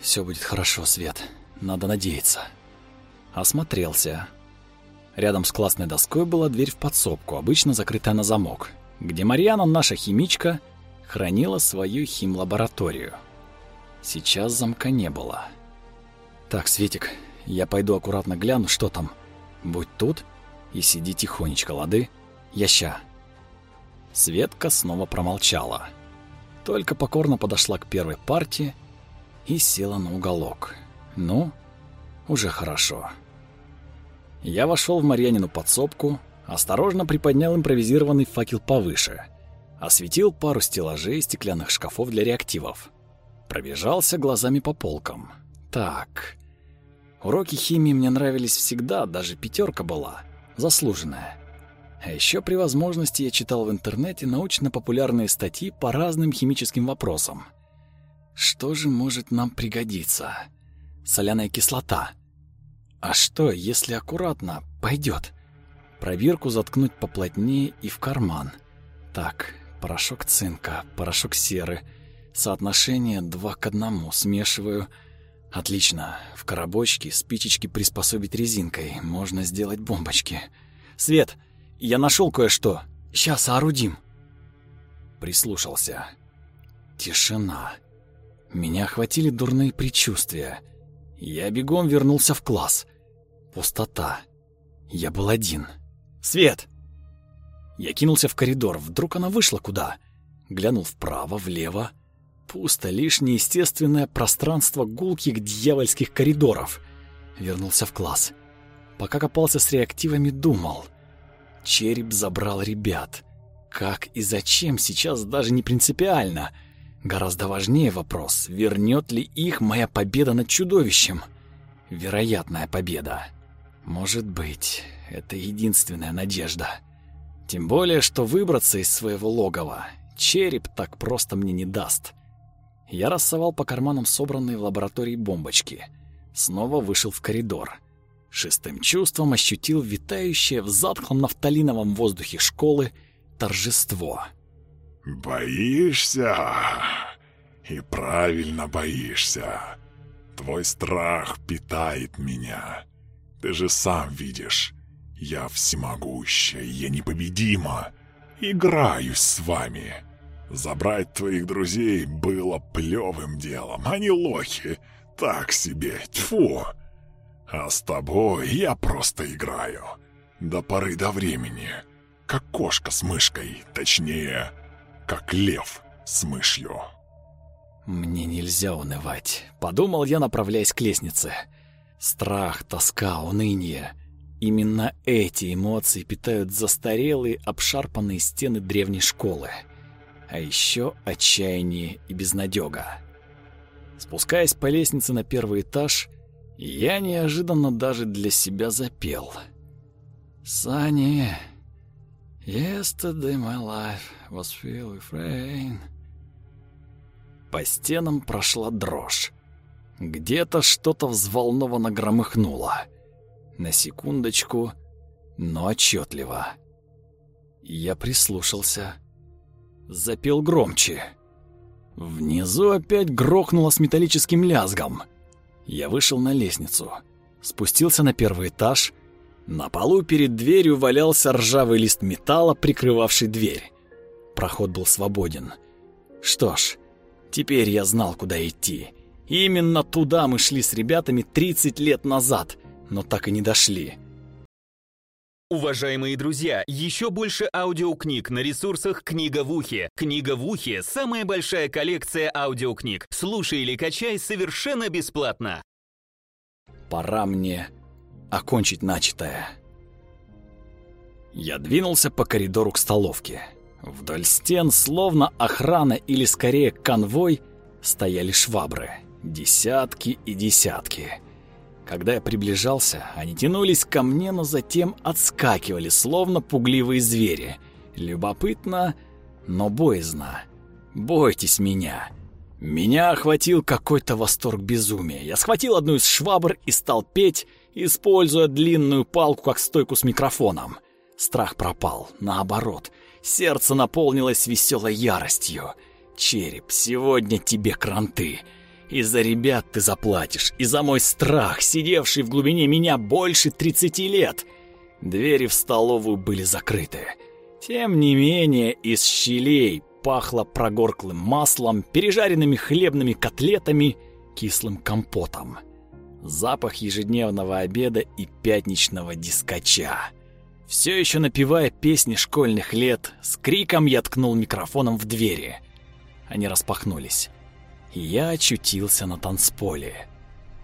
«Все будет хорошо, Свет, надо надеяться». Осмотрелся. Рядом с классной доской была дверь в подсобку, обычно закрытая на замок, где Марьяна, наша химичка, хранила свою химлабораторию. Сейчас замка не было. «Так, Светик, я пойду аккуратно гляну, что там. Будь тут и сиди тихонечко, лады? Я ща». Светка снова промолчала. Только покорно подошла к первой партии и села на уголок. «Ну, уже хорошо». Я вошел в Марьянину подсобку, осторожно приподнял импровизированный факел повыше, осветил пару стеллажей и стеклянных шкафов для реактивов. Пробежался глазами по полкам. Так. Уроки химии мне нравились всегда, даже пятерка была. Заслуженная. А еще при возможности я читал в интернете научно-популярные статьи по разным химическим вопросам. Что же может нам пригодиться? Соляная кислота — а что, если аккуратно, пойдет? Пробирку заткнуть поплотнее и в карман. Так, порошок цинка, порошок серы. Соотношение два к одному. Смешиваю. Отлично. В коробочке спичечки приспособить резинкой. Можно сделать бомбочки. Свет, я нашел кое-что. Сейчас соорудим. Прислушался. Тишина. Меня охватили дурные предчувствия. Я бегом вернулся в класс. Пустота. Я был один. «Свет!» Я кинулся в коридор. Вдруг она вышла куда? Глянул вправо, влево. Пусто, лишь неестественное пространство гулких дьявольских коридоров. Вернулся в класс. Пока копался с реактивами, думал. Череп забрал ребят. Как и зачем сейчас даже не принципиально. Гораздо важнее вопрос, вернет ли их моя победа над чудовищем. Вероятная победа. Может быть, это единственная надежда. Тем более, что выбраться из своего логова череп так просто мне не даст. Я рассовал по карманам собранные в лаборатории бомбочки. Снова вышел в коридор. Шестым чувством ощутил витающее в затхлом нафталиновом воздухе школы торжество. «Боишься? И правильно боишься. Твой страх питает меня. Ты же сам видишь, я всемогущая, я непобедима. Играюсь с вами. Забрать твоих друзей было плевым делом, они лохи. Так себе, тьфу. А с тобой я просто играю. До поры до времени. Как кошка с мышкой, точнее, как лев с мышью. Мне нельзя унывать, подумал я, направляясь к лестнице. Страх, тоска, уныние. Именно эти эмоции питают застарелые, обшарпанные стены древней школы. а еще отчаяние и безнадега. Спускаясь по лестнице на первый этаж, я неожиданно даже для себя запел. «Sunny, yesterday my life was filled with rain». По стенам прошла дрожь. Где-то что-то взволнованно громыхнуло. На секундочку, но отчетливо. Я прислушался. Запел громче. Внизу опять грохнуло с металлическим лязгом. Я вышел на лестницу, спустился на первый этаж. На полу перед дверью валялся ржавый лист металла, прикрывавший дверь. Проход был свободен. Что ж, теперь я знал, куда идти. Именно туда мы шли с ребятами 30 лет назад, но так и не дошли. Уважаемые друзья, еще больше аудиокниг на ресурсах «Книга в ухе». «Книга в ухе» — самая большая коллекция аудиокниг. Слушай или качай совершенно бесплатно. Пора мне окончить начатое. Я двинулся по коридору к столовке. Вдоль стен, словно охрана или скорее конвой, стояли швабры. Десятки и десятки. Когда я приближался, они тянулись ко мне, но затем отскакивали, словно пугливые звери. Любопытно, но боязно. Бойтесь меня. Меня охватил какой-то восторг безумия. Я схватил одну из швабр и стал петь, используя длинную палку как стойку с микрофоном. Страх пропал, наоборот. Сердце наполнилось веселой яростью. «Череп, сегодня тебе кранты!» Из-за ребят ты заплатишь, и за мой страх, сидевший в глубине меня больше 30 лет. Двери в столовую были закрыты. Тем не менее, из щелей пахло прогорклым маслом, пережаренными хлебными котлетами, кислым компотом. Запах ежедневного обеда и пятничного дискача. Все еще напевая песни школьных лет, с криком я ткнул микрофоном в двери. Они распахнулись я очутился на танцполе.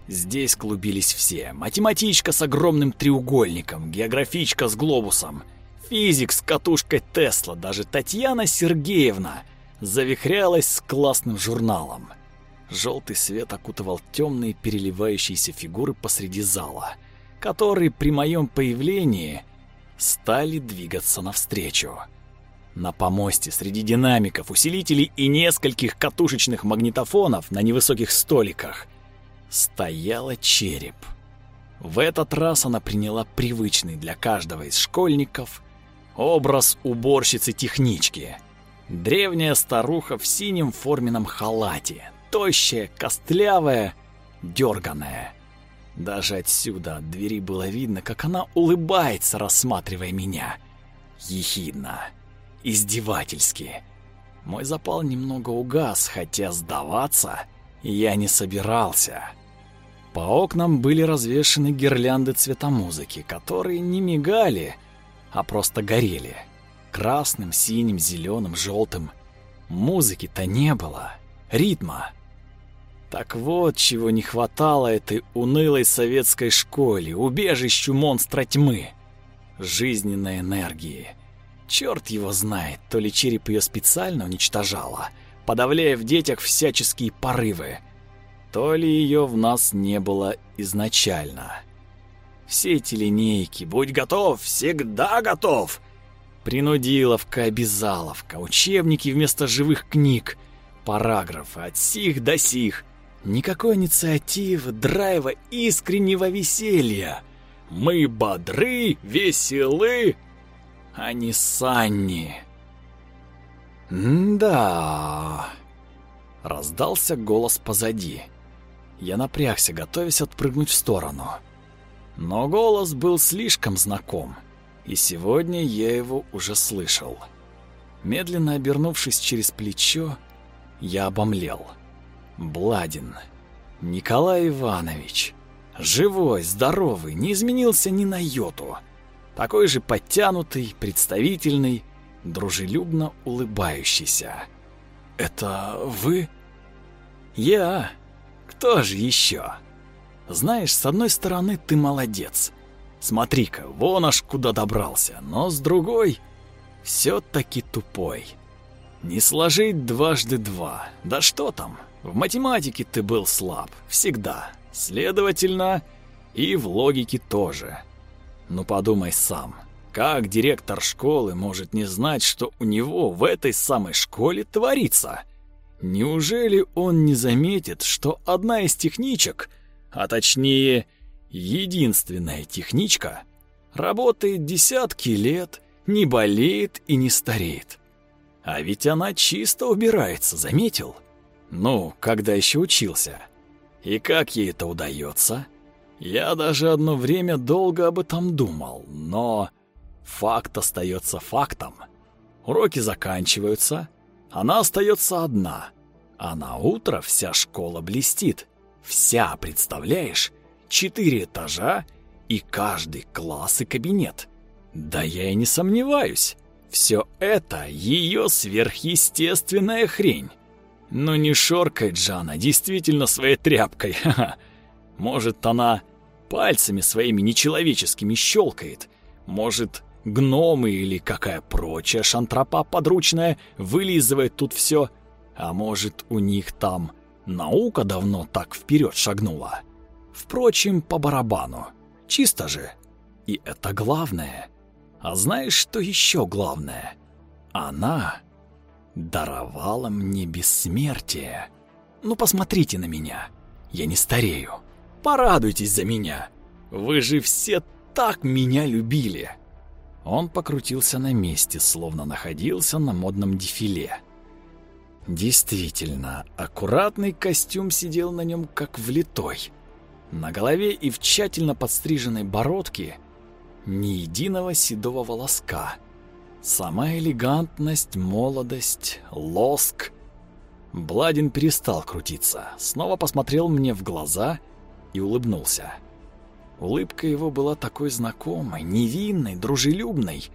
Здесь клубились все. Математичка с огромным треугольником, географичка с глобусом, физик с катушкой Тесла, даже Татьяна Сергеевна завихрялась с классным журналом. Желтый свет окутывал темные переливающиеся фигуры посреди зала, которые при моем появлении стали двигаться навстречу. На помосте среди динамиков, усилителей и нескольких катушечных магнитофонов на невысоких столиках стояла череп. В этот раз она приняла привычный для каждого из школьников образ уборщицы-технички. Древняя старуха в синем форменном халате, тощая, костлявая, дерганая. Даже отсюда от двери было видно, как она улыбается, рассматривая меня. Ехидно издевательски. Мой запал немного угас, хотя сдаваться я не собирался. По окнам были развешаны гирлянды цветомузыки, которые не мигали, а просто горели. Красным, синим, зеленым, желтым. Музыки-то не было, ритма. Так вот, чего не хватало этой унылой советской школе, убежищу монстра тьмы. Жизненной энергии. Черт его знает, то ли череп ее специально уничтожала, подавляя в детях всяческие порывы, то ли ее в нас не было изначально. Все эти линейки «Будь готов! Всегда готов!» Принудиловка, обязаловка, учебники вместо живых книг, параграфы от сих до сих. Никакой инициативы, драйва, искреннего веселья. Мы бодры, веселы, а не Санни. «Да...» Раздался голос позади. Я напрягся, готовясь отпрыгнуть в сторону. Но голос был слишком знаком, и сегодня я его уже слышал. Медленно обернувшись через плечо, я обомлел. Бладин. Николай Иванович. Живой, здоровый, не изменился ни на йоту такой же подтянутый, представительный, дружелюбно улыбающийся. «Это вы?» «Я. Кто же еще?» «Знаешь, с одной стороны, ты молодец. Смотри-ка, вон аж куда добрался, но с другой, все-таки тупой. Не сложить дважды два. Да что там? В математике ты был слаб. Всегда. Следовательно, и в логике тоже. Ну подумай сам. Как директор школы может не знать, что у него в этой самой школе творится? Неужели он не заметит, что одна из техничек, а точнее, единственная техничка, работает десятки лет, не болеет и не стареет? А ведь она чисто убирается, заметил? Ну, когда еще учился. И как ей это удается? Я даже одно время долго об этом думал, но факт остается фактом. Уроки заканчиваются, она остается одна, а на утро вся школа блестит. Вся, представляешь? Четыре этажа и каждый класс и кабинет. Да я и не сомневаюсь. Все это ее сверхъестественная хрень. Но не шоркает же она действительно своей тряпкой. Ха -ха. Может, она пальцами своими нечеловеческими щелкает. Может, гномы или какая прочая шантропа подручная вылизывает тут все. А может, у них там наука давно так вперед шагнула. Впрочем, по барабану. Чисто же. И это главное. А знаешь, что еще главное? Она даровала мне бессмертие. Ну, посмотрите на меня. Я не старею. Порадуйтесь за меня. Вы же все так меня любили. Он покрутился на месте, словно находился на модном дефиле. Действительно, аккуратный костюм сидел на нем как влитой. На голове и в тщательно подстриженной бородке ни единого седого волоска. Сама элегантность, молодость, лоск. Бладин перестал крутиться, снова посмотрел мне в глаза и улыбнулся. Улыбка его была такой знакомой, невинной, дружелюбной,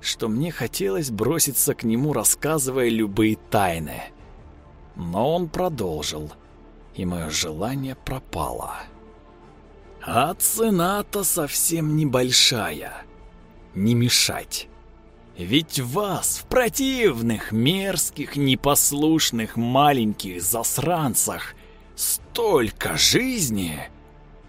что мне хотелось броситься к нему, рассказывая любые тайны. Но он продолжил, и мое желание пропало. А цена-то совсем небольшая. Не мешать. Ведь вас в противных, мерзких, непослушных маленьких засранцах столько жизни.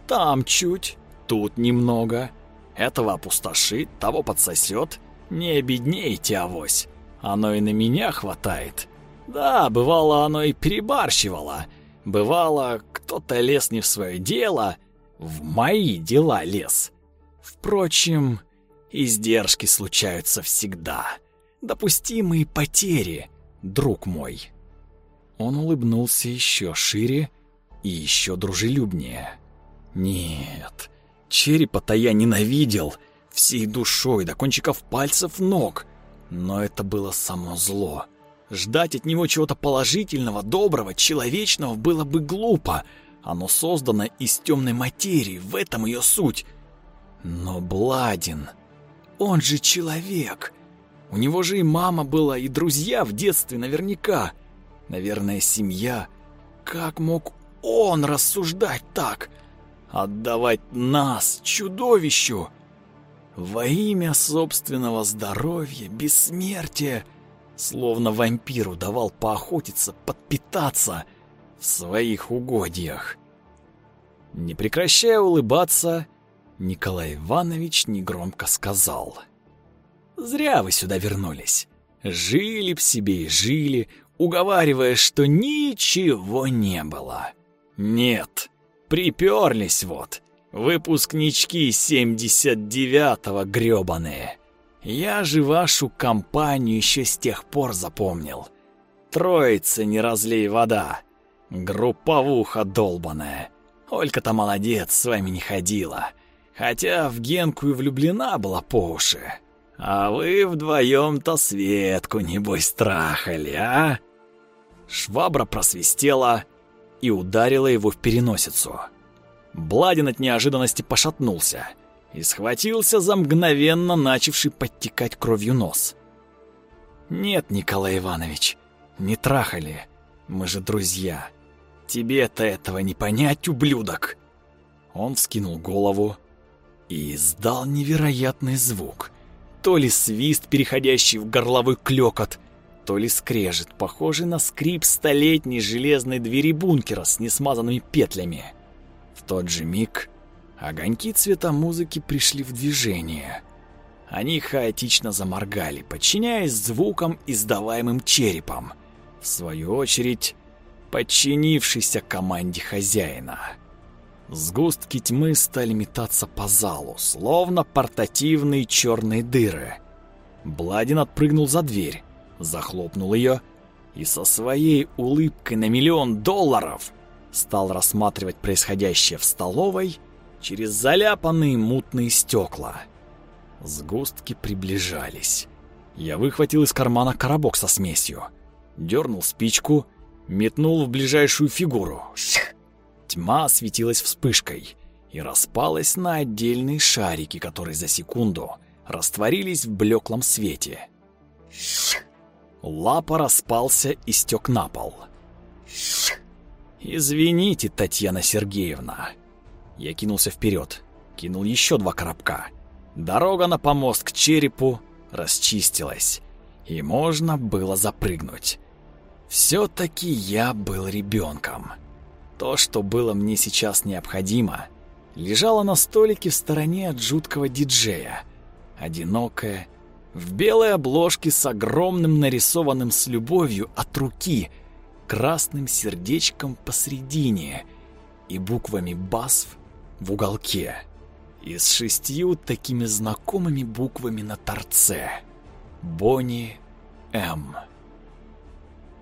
Там чуть, тут немного. Этого опустошит, того подсосет. Не обеднейте, авось. Оно и на меня хватает. Да, бывало, оно и перебарщивало. Бывало, кто-то лез не в свое дело, в мои дела лез. Впрочем, издержки случаются всегда. Допустимые потери, друг мой. Он улыбнулся еще шире и еще дружелюбнее. Нет, черепа-то я ненавидел всей душой до кончиков пальцев ног, но это было само зло. Ждать от него чего-то положительного, доброго, человечного было бы глупо. Оно создано из темной материи, в этом ее суть. Но Бладин, он же человек. У него же и мама была, и друзья в детстве наверняка. Наверное, семья. Как мог он рассуждать так? Отдавать нас, чудовищу? Во имя собственного здоровья, бессмертия, словно вампиру давал поохотиться, подпитаться в своих угодьях. Не прекращая улыбаться, Николай Иванович негромко сказал. «Зря вы сюда вернулись. Жили б себе и жили, уговаривая, что ничего не было. Нет, приперлись вот, выпускнички 79-го грёбаные. Я же вашу компанию еще с тех пор запомнил. Троица не разлей вода, групповуха долбаная. Олька-то молодец, с вами не ходила, хотя в Генку и влюблена была по уши. А вы вдвоем-то Светку, небось, страхали, а? Швабра просвистела и ударила его в переносицу. Бладин от неожиданности пошатнулся и схватился за мгновенно начавший подтекать кровью нос. «Нет, Николай Иванович, не трахали. Мы же друзья. Тебе-то этого не понять, ублюдок!» Он вскинул голову и издал невероятный звук. То ли свист, переходящий в горловой клёкот, то ли скрежет, похожий на скрип столетней железной двери бункера с несмазанными петлями. В тот же миг огоньки цвета музыки пришли в движение. Они хаотично заморгали, подчиняясь звукам, издаваемым черепом, в свою очередь подчинившейся команде хозяина. Сгустки тьмы стали метаться по залу, словно портативные черные дыры. Бладин отпрыгнул за дверь, захлопнул ее и со своей улыбкой на миллион долларов стал рассматривать происходящее в столовой через заляпанные мутные стекла. Сгустки приближались. Я выхватил из кармана коробок со смесью, дернул спичку, метнул в ближайшую фигуру. Тьма осветилась вспышкой и распалась на отдельные шарики, которые за секунду растворились в блеклом свете. Лапа распался и стек на пол. «Извините, Татьяна Сергеевна». Я кинулся вперед, кинул еще два коробка. Дорога на помост к черепу расчистилась, и можно было запрыгнуть. Все-таки я был ребенком. То, что было мне сейчас необходимо, лежало на столике в стороне от жуткого диджея. Одинокое, в белой обложке с огромным нарисованным с любовью от руки красным сердечком посредине и буквами БАСФ в уголке. И с шестью такими знакомыми буквами на торце. Бонни М.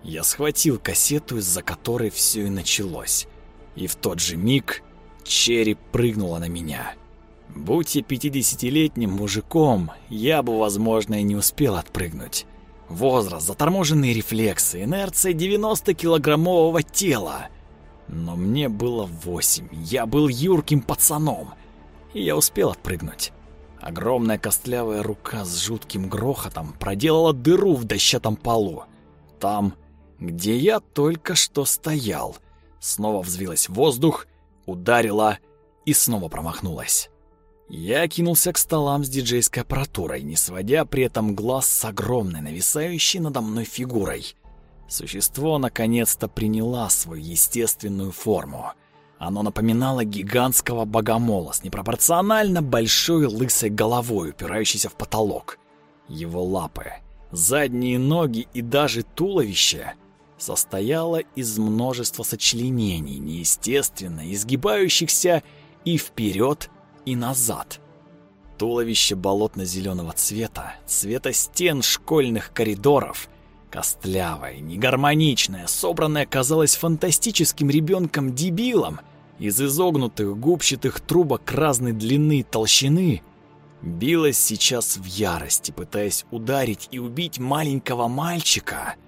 Я схватил кассету, из-за которой все и началось. И в тот же миг череп прыгнула на меня. Будь я пятидесятилетним мужиком, я бы, возможно, и не успел отпрыгнуть. Возраст, заторможенные рефлексы, инерция 90-килограммового тела. Но мне было восемь, я был юрким пацаном, и я успел отпрыгнуть. Огромная костлявая рука с жутким грохотом проделала дыру в дощатом полу. Там где я только что стоял. Снова взвилась в воздух, ударила и снова промахнулась. Я кинулся к столам с диджейской аппаратурой, не сводя при этом глаз с огромной, нависающей надо мной фигурой. Существо наконец-то приняло свою естественную форму. Оно напоминало гигантского богомола с непропорционально большой лысой головой, упирающейся в потолок. Его лапы, задние ноги и даже туловище — состояла из множества сочленений, неестественно изгибающихся и вперед, и назад. Туловище болотно-зеленого цвета, цвета стен школьных коридоров, костлявое, негармоничное, собранное казалось фантастическим ребенком-дебилом из изогнутых губчатых трубок разной длины и толщины, билось сейчас в ярости, пытаясь ударить и убить маленького мальчика —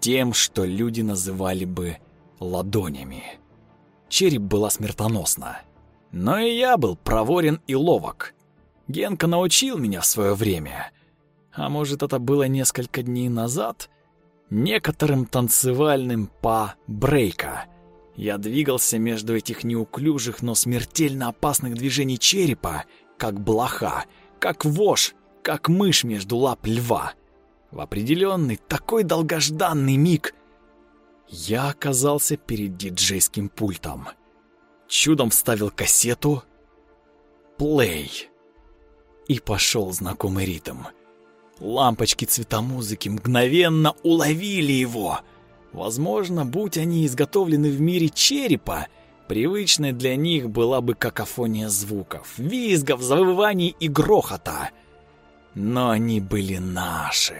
тем, что люди называли бы ладонями. Череп была смертоносна. Но и я был проворен и ловок. Генка научил меня в свое время. А может, это было несколько дней назад? Некоторым танцевальным па-брейка. Я двигался между этих неуклюжих, но смертельно опасных движений черепа, как блоха, как вож, как мышь между лап льва. В определенный, такой долгожданный миг я оказался перед диджейским пультом. Чудом вставил кассету «Плей» и пошел знакомый ритм. Лампочки цветомузыки мгновенно уловили его. Возможно, будь они изготовлены в мире черепа, привычной для них была бы какофония звуков, визгов, завываний и грохота. Но они были наши,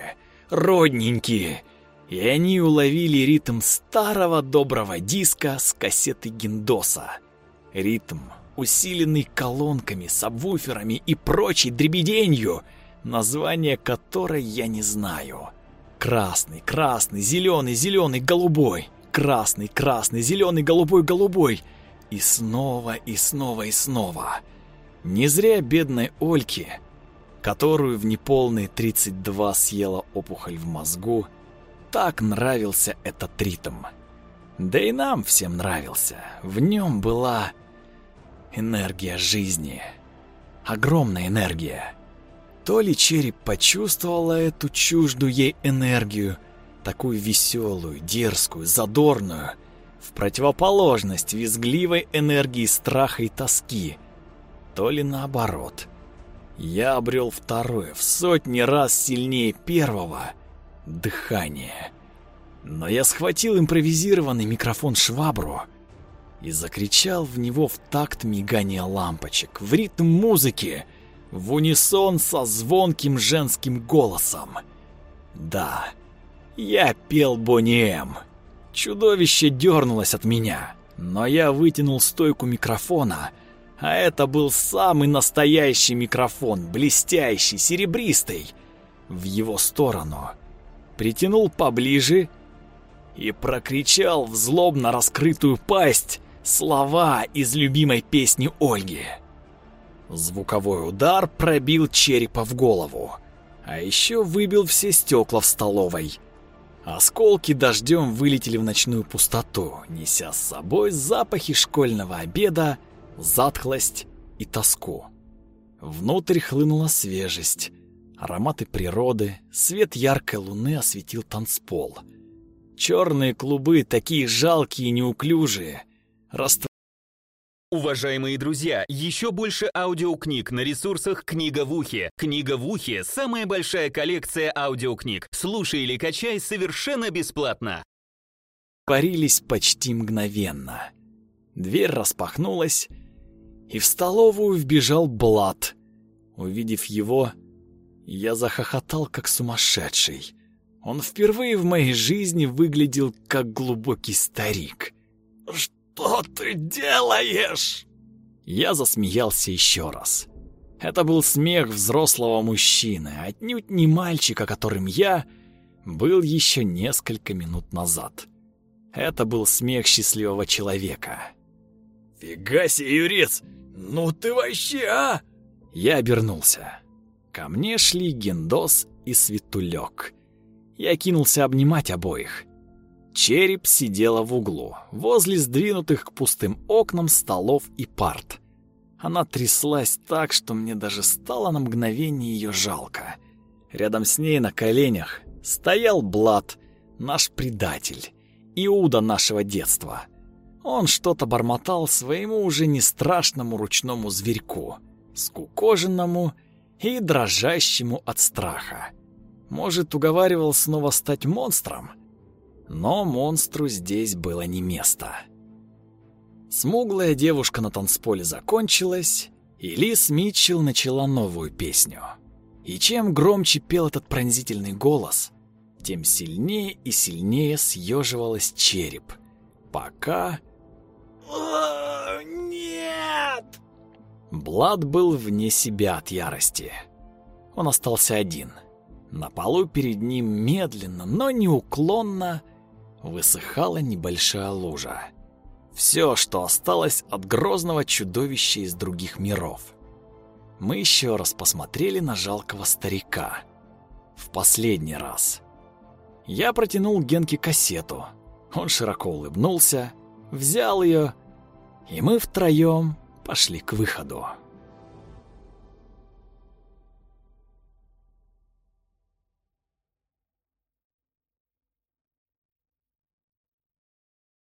родненькие, и они уловили ритм старого доброго диска с кассеты Гиндоса. Ритм, усиленный колонками, сабвуферами и прочей дребеденью, название которой я не знаю. Красный, красный, зеленый, зеленый, голубой. Красный, красный, зеленый, голубой, голубой. И снова, и снова, и снова. Не зря бедной Ольке которую в неполные 32 съела опухоль в мозгу, так нравился этот ритм. Да и нам всем нравился. В нем была энергия жизни. Огромная энергия. То ли череп почувствовала эту чуждую ей энергию, Такую веселую, дерзкую, задорную, в противоположность визгливой энергии страха и тоски. То ли наоборот. Я обрел второе, в сотни раз сильнее первого, дыхание. Но я схватил импровизированный микрофон швабру и закричал в него в такт мигания лампочек, в ритм музыки, в унисон со звонким женским голосом. Да, я пел Бонни Чудовище дернулось от меня, но я вытянул стойку микрофона, а это был самый настоящий микрофон, блестящий, серебристый, в его сторону. Притянул поближе и прокричал в злобно раскрытую пасть слова из любимой песни Ольги. Звуковой удар пробил черепа в голову, а еще выбил все стекла в столовой. Осколки дождем вылетели в ночную пустоту, неся с собой запахи школьного обеда, затхлость и тоску. Внутрь хлынула свежесть, ароматы природы, свет яркой луны осветил танцпол. Черные клубы, такие жалкие и неуклюжие, растворились Уважаемые друзья, еще больше аудиокниг на ресурсах «Книга в ухе». «Книга в ухе» — самая большая коллекция аудиокниг. Слушай или качай совершенно бесплатно. парились почти мгновенно. Дверь распахнулась, и в столовую вбежал Блад. Увидев его, я захохотал как сумасшедший. Он впервые в моей жизни выглядел как глубокий старик. «Что ты делаешь?» Я засмеялся еще раз. Это был смех взрослого мужчины, отнюдь не мальчика, которым я был еще несколько минут назад. Это был смех счастливого человека. «Фига себе, Юрец! Ну ты вообще, а?» Я обернулся. Ко мне шли Гендос и Светулек. Я кинулся обнимать обоих. Череп сидела в углу, возле сдвинутых к пустым окнам столов и парт. Она тряслась так, что мне даже стало на мгновение ее жалко. Рядом с ней на коленях стоял Блад, наш предатель, Иуда нашего детства. Он что-то бормотал своему уже не страшному ручному зверьку, скукоженному и дрожащему от страха. Может, уговаривал снова стать монстром? Но монстру здесь было не место. Смуглая девушка на танцполе закончилась, и Лис Митчелл начала новую песню. И чем громче пел этот пронзительный голос, тем сильнее и сильнее съеживалась череп, пока... О, нет! Блад был вне себя от ярости. Он остался один. На полу перед ним медленно, но неуклонно высыхала небольшая лужа. Все, что осталось от грозного чудовища из других миров. Мы еще раз посмотрели на жалкого старика. В последний раз. Я протянул Генке кассету. Он широко улыбнулся, взял ее, и мы втроем пошли к выходу.